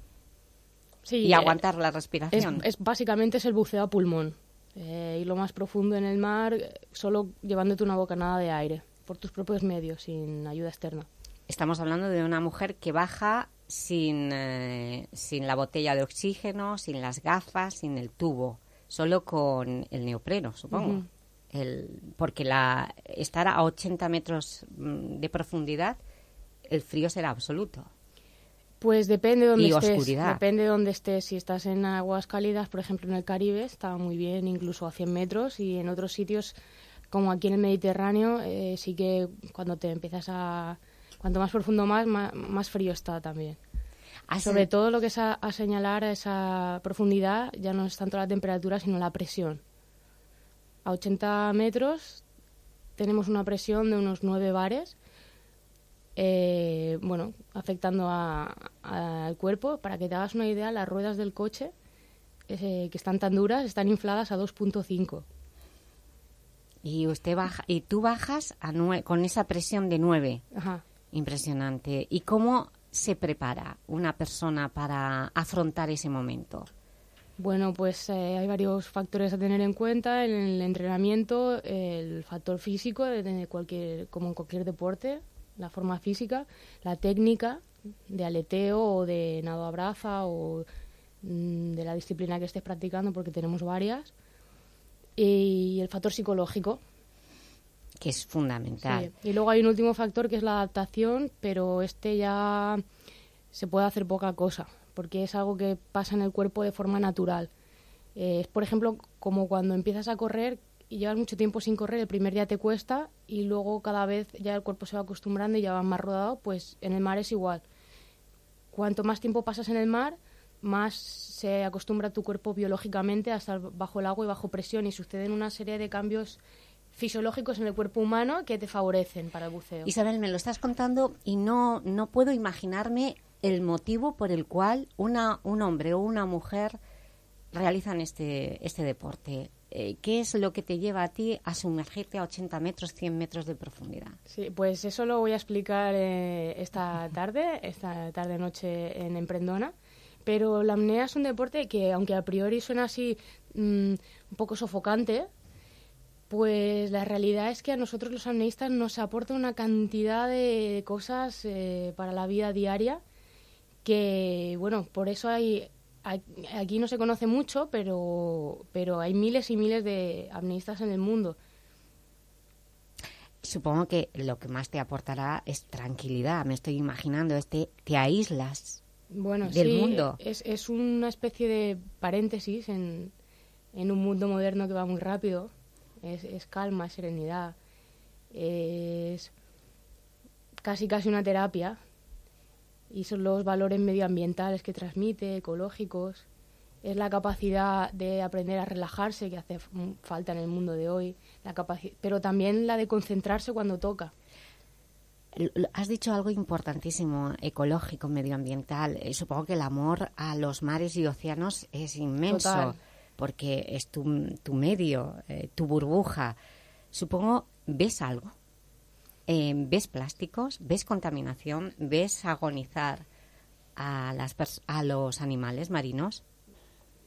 y eh, aguantar la respiración. Es, básicamente es el buceo a pulmón. Eh, y lo más profundo en el mar, solo llevándote una bocanada de aire, por tus propios medios, sin ayuda externa. Estamos hablando de una mujer que baja sin, eh, sin la botella de oxígeno, sin las gafas, sin el tubo, solo con el neopreno, supongo. el, porque la, estar a 80 metros mm, de profundidad, el frío será absoluto. Pues depende de dónde estés. Depende de dónde estés. Si estás en aguas cálidas, por ejemplo en el Caribe, está muy bien, incluso a 100 metros, y en otros sitios, como aquí en el Mediterráneo, eh, sí que cuando te empiezas a cuanto más profundo más, más, frío está también. Ah, Sobre todo lo que es a, señalar a esa profundidad ya no es tanto la temperatura, sino la presión. A 80 metros tenemos una presión de unos 9 bares, eh, bueno, afectando al cuerpo. Para que te hagas una idea, las ruedas del coche, eh, que están tan duras, están infladas a 2.5. Y usted baja, y tú bajas a con esa presión de 9. Ajá. Impresionante. ¿Y cómo se prepara una persona para afrontar ese momento? Bueno, pues eh, hay varios factores a tener en cuenta en el entrenamiento, el factor físico, de cualquier, como en cualquier deporte, la forma física, la técnica de aleteo o de nado a braza o mm, de la disciplina que estés practicando, porque tenemos varias, y el factor psicológico, que es fundamental. Y luego hay un último factor que es la adaptación, pero este ya se puede hacer poca cosa, porque es algo que pasa en el cuerpo de forma natural. Eh, es, por ejemplo, como cuando empiezas a correr y llevas mucho tiempo sin correr, el primer día te cuesta y luego cada vez ya el cuerpo se va acostumbrando y ya va más rodado, pues en el mar es igual. Cuanto más tiempo pasas en el mar, más se acostumbra tu cuerpo biológicamente a estar bajo el agua y bajo presión y suceden una serie de cambios fisiológicos en el cuerpo humano que te favorecen para el buceo. Isabel, me lo estás contando y no, no puedo imaginarme el motivo por el cual una, un hombre o una mujer realizan este, este deporte. Eh, ¿Qué es lo que te lleva a ti a sumergirte a 80 metros, 100 metros de profundidad? Sí, pues eso lo voy a explicar eh, esta tarde, esta tarde-noche en Emprendona. Pero la apnea es un deporte que, aunque a priori suena así mm, un poco sofocante, pues la realidad es que a nosotros los apneístas nos aporta una cantidad de cosas eh, para la vida diaria que, bueno, por eso hay, aquí no se conoce mucho, pero, pero hay miles y miles de apneístas en el mundo. Supongo que lo que más te aportará es tranquilidad. Me estoy imaginando, este, te aíslas bueno, del sí, mundo. Es, es una especie de paréntesis en, en un mundo moderno que va muy rápido. Es, es calma, es serenidad. Es casi casi una terapia. Y son los valores medioambientales que transmite, ecológicos. Es la capacidad de aprender a relajarse que hace f- falta en el mundo de hoy. La pero también la de concentrarse cuando toca. Has dicho algo importantísimo, ecológico, medioambiental. Eh, supongo que el amor a los mares y océanos es inmenso, Total. Porque es tu, tu medio, eh, tu burbuja. Supongo, ¿ves algo? Eh, ¿Ves plásticos? ¿Ves contaminación? ¿Ves agonizar a, las a los animales marinos?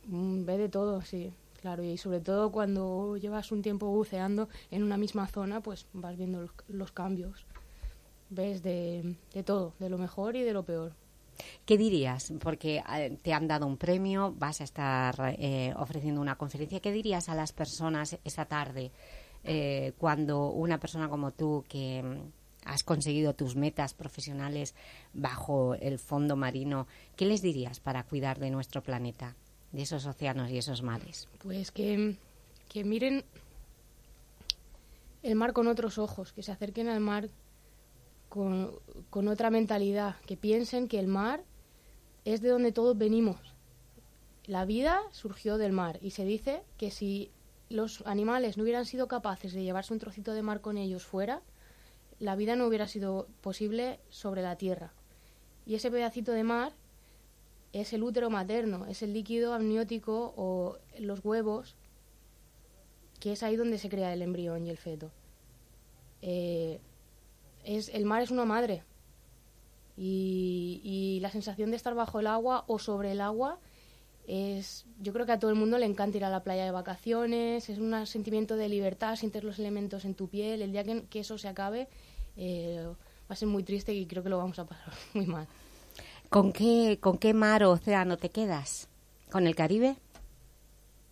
Mm, Ve de todo, sí, claro. Y sobre todo cuando llevas un tiempo buceando en una misma zona, pues vas viendo los, cambios. Ves de todo, de lo mejor y de lo peor. ¿Qué dirías? Porque eh, te han dado un premio, vas a estar eh, ofreciendo una conferencia. ¿Qué dirías a las personas esa tarde eh, cuando una persona como tú que mm, has conseguido tus metas profesionales bajo el fondo marino, qué les dirías para cuidar de nuestro planeta, de esos océanos y esos mares? Pues que, que miren el mar con otros ojos, que se acerquen al mar con, otra mentalidad, que piensen que el mar es de donde todos venimos. La vida surgió del mar y se dice que si los animales no hubieran sido capaces de llevarse un trocito de mar con ellos fuera, la vida no hubiera sido posible sobre la tierra. Y ese pedacito de mar es el útero materno, es el líquido amniótico o los huevos, que es ahí donde se crea el embrión y el feto. Eh, es, el mar es una madre y, y la sensación de estar bajo el agua o sobre el agua es, yo creo que a todo el mundo le encanta ir a la playa de vacaciones, es un sentimiento de libertad, sientes los elementos en tu piel, el día que, que eso se acabe eh, va a ser muy triste y creo que lo vamos a pasar muy mal. ¿Con qué, ¿Con qué mar o océano te quedas? ¿Con el Caribe?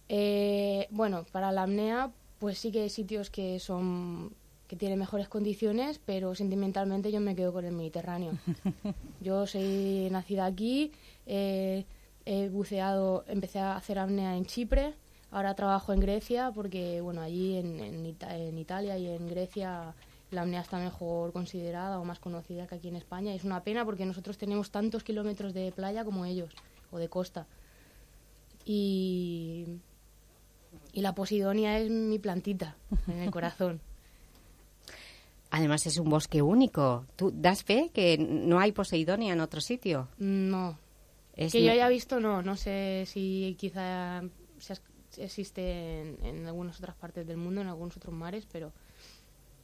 Eh, bueno, para la apnea, pues sí que hay sitios que son que tienen mejores condiciones, pero sentimentalmente yo me quedo con el Mediterráneo. Yo soy nacida aquí, eh, he buceado, empecé a hacer apnea en Chipre, ahora trabajo en Grecia porque, bueno, allí en, en, Ita- en Italia y en Grecia la apnea está mejor considerada o más conocida que aquí en España. Y es una pena porque nosotros tenemos tantos kilómetros de playa como ellos, o de costa. Y, y la posidonia es mi plantita en el corazón. Además es un bosque único. ¿Tú das fe que no hay Poseidonia en otro sitio? No. Es que yo haya visto, no. No sé si quizá existe en, en algunas otras partes del mundo, en algunos otros mares, pero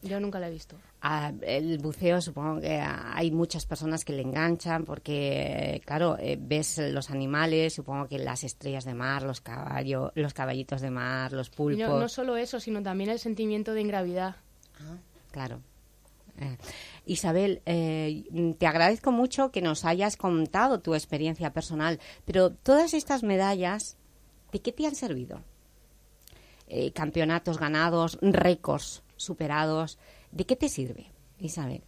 yo nunca la he visto. Ah, el buceo supongo que hay muchas personas que le enganchan porque, claro, eh, ves los animales, supongo que las estrellas de mar, los caballos, los caballitos de mar, los pulpos. no, no solo eso, sino también el sentimiento de ingravidad. Claro. Eh, Isabel, eh, te agradezco mucho que nos hayas contado tu experiencia personal, pero todas estas medallas, ¿de qué te han servido? Eh, campeonatos ganados, récords superados, ¿de qué te sirve, Isabel?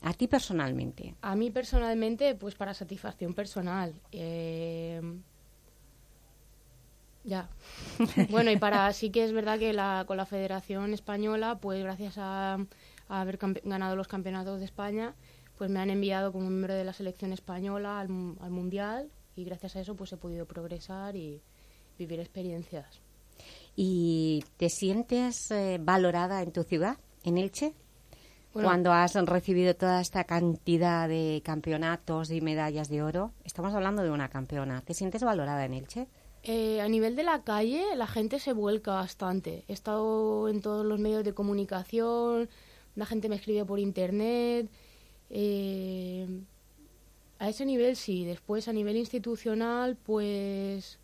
A ti personalmente. A mí personalmente, pues para satisfacción personal. Eh, ya. bueno, y para sí que es verdad que la, con la Federación Española, pues gracias a, a haber ganado los campeonatos de España, pues me han enviado como miembro de la selección española al, al Mundial y gracias a eso pues he podido progresar y vivir experiencias. ¿Y te sientes eh, valorada en tu ciudad, en Elche? cuando has recibido toda esta cantidad de campeonatos y medallas de oro? Estamos hablando de una campeona. ¿Te sientes valorada en Elche? Eh, a nivel de la calle, la gente se vuelca bastante. He estado en todos los medios de comunicación, la gente me escribe por internet. Eh, a ese nivel sí. Después, a nivel institucional, pues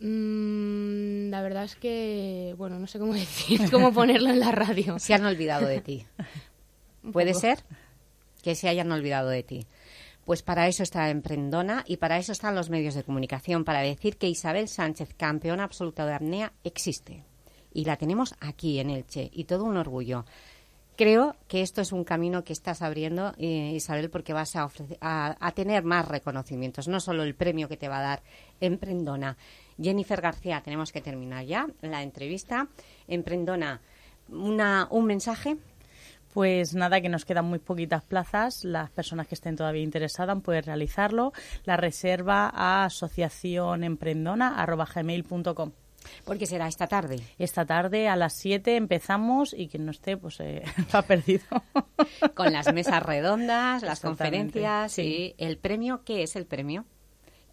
Mm, la verdad es que, bueno, no sé cómo decir, cómo ponerlo en la radio. Se han olvidado de ti. ¿Puede ser que se hayan olvidado de ti? Pues para eso está Emprendona y para eso están los medios de comunicación, para decir que Isabel Sánchez, campeona absoluta de apnea, existe. Y la tenemos aquí en Elche, y todo un orgullo. Creo que esto es un camino que estás abriendo, eh, Isabel, porque vas a, a, tener más reconocimientos, no solo el premio que te va a dar Emprendona. Jennifer García, tenemos que terminar ya la entrevista. Emprendona, una, un mensaje. Pues nada, que nos quedan muy poquitas plazas. Las personas que estén todavía interesadas pueden realizarlo. La reserva a asociacionemprendona.gmail.com. Porque será esta tarde. Esta tarde a las 7 empezamos y quien no esté, pues eh, ha perdido. Con las mesas redondas, las conferencias y el premio. ¿Qué es el premio?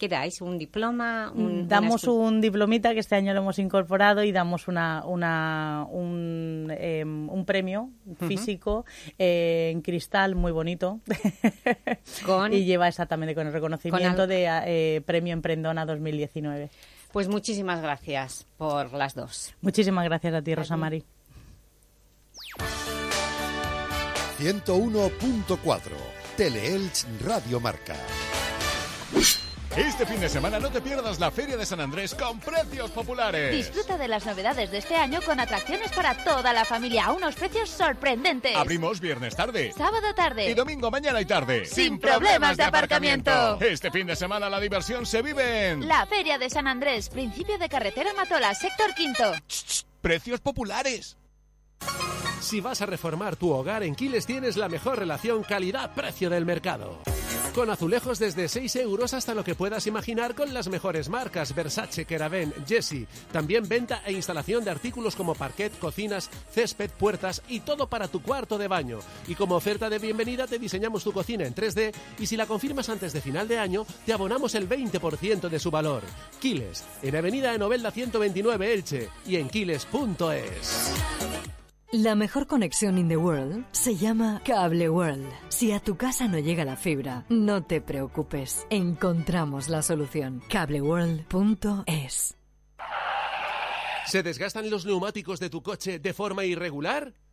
¿Qué dais? ¿Un diploma? damos un diplomita que este año lo hemos incorporado y damos una, una un, em, un premio físico eh, en cristal muy bonito. y lleva exactamente con el reconocimiento de eh, Premio Emprendona 2019. Pues muchísimas gracias por las dos. Muchísimas gracias a ti, Rosa Mari. 101.4 Teleelch Radio Marca. Este fin de semana no te pierdas la Feria de San Andrés con precios populares. Disfruta de las novedades de este año con atracciones para toda la familia a unos precios sorprendentes. Abrimos viernes tarde, sábado tarde y domingo mañana y tarde. Sin, problemas, de aparcamiento. Este fin de semana la diversión se vive en la Feria de San Andrés, principio de carretera Matola, sector quinto. precios populares. Si vas a reformar tu hogar, en Quiles tienes la mejor relación calidad-precio del mercado. Con azulejos desde 6 euros hasta lo que puedas imaginar con las mejores marcas Versace, Keraben, Jessie. También venta e instalación de artículos como parquet, cocinas, césped, puertas y todo para tu cuarto de baño. Y como oferta de bienvenida te diseñamos tu cocina en 3D y si la confirmas antes de final de año te abonamos el 20% de su valor. Quiles, en Avenida de Novelda 129 Elche y en quiles.es. La mejor conexión in the world se llama Cable World. Si a tu casa no llega la fibra, no te preocupes. Encontramos la solución. cableworld.es. ¿Se desgastan los neumáticos de tu coche de forma irregular?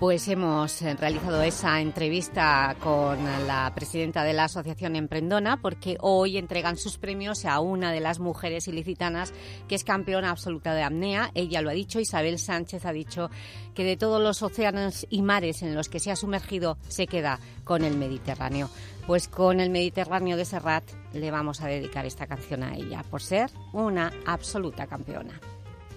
Pues hemos eh, realizado esa entrevista con la presidenta de la Asociación Emprendona porque hoy entregan sus premios a una de las mujeres ilicitanas que es campeona absoluta de apnea. Ella lo ha dicho, Isabel Sánchez ha dicho que de todos los océanos y mares en los que se ha sumergido se queda con el Mediterráneo. Pues con el Mediterráneo de Serrat le vamos a dedicar esta canción a ella por ser una absoluta campeona.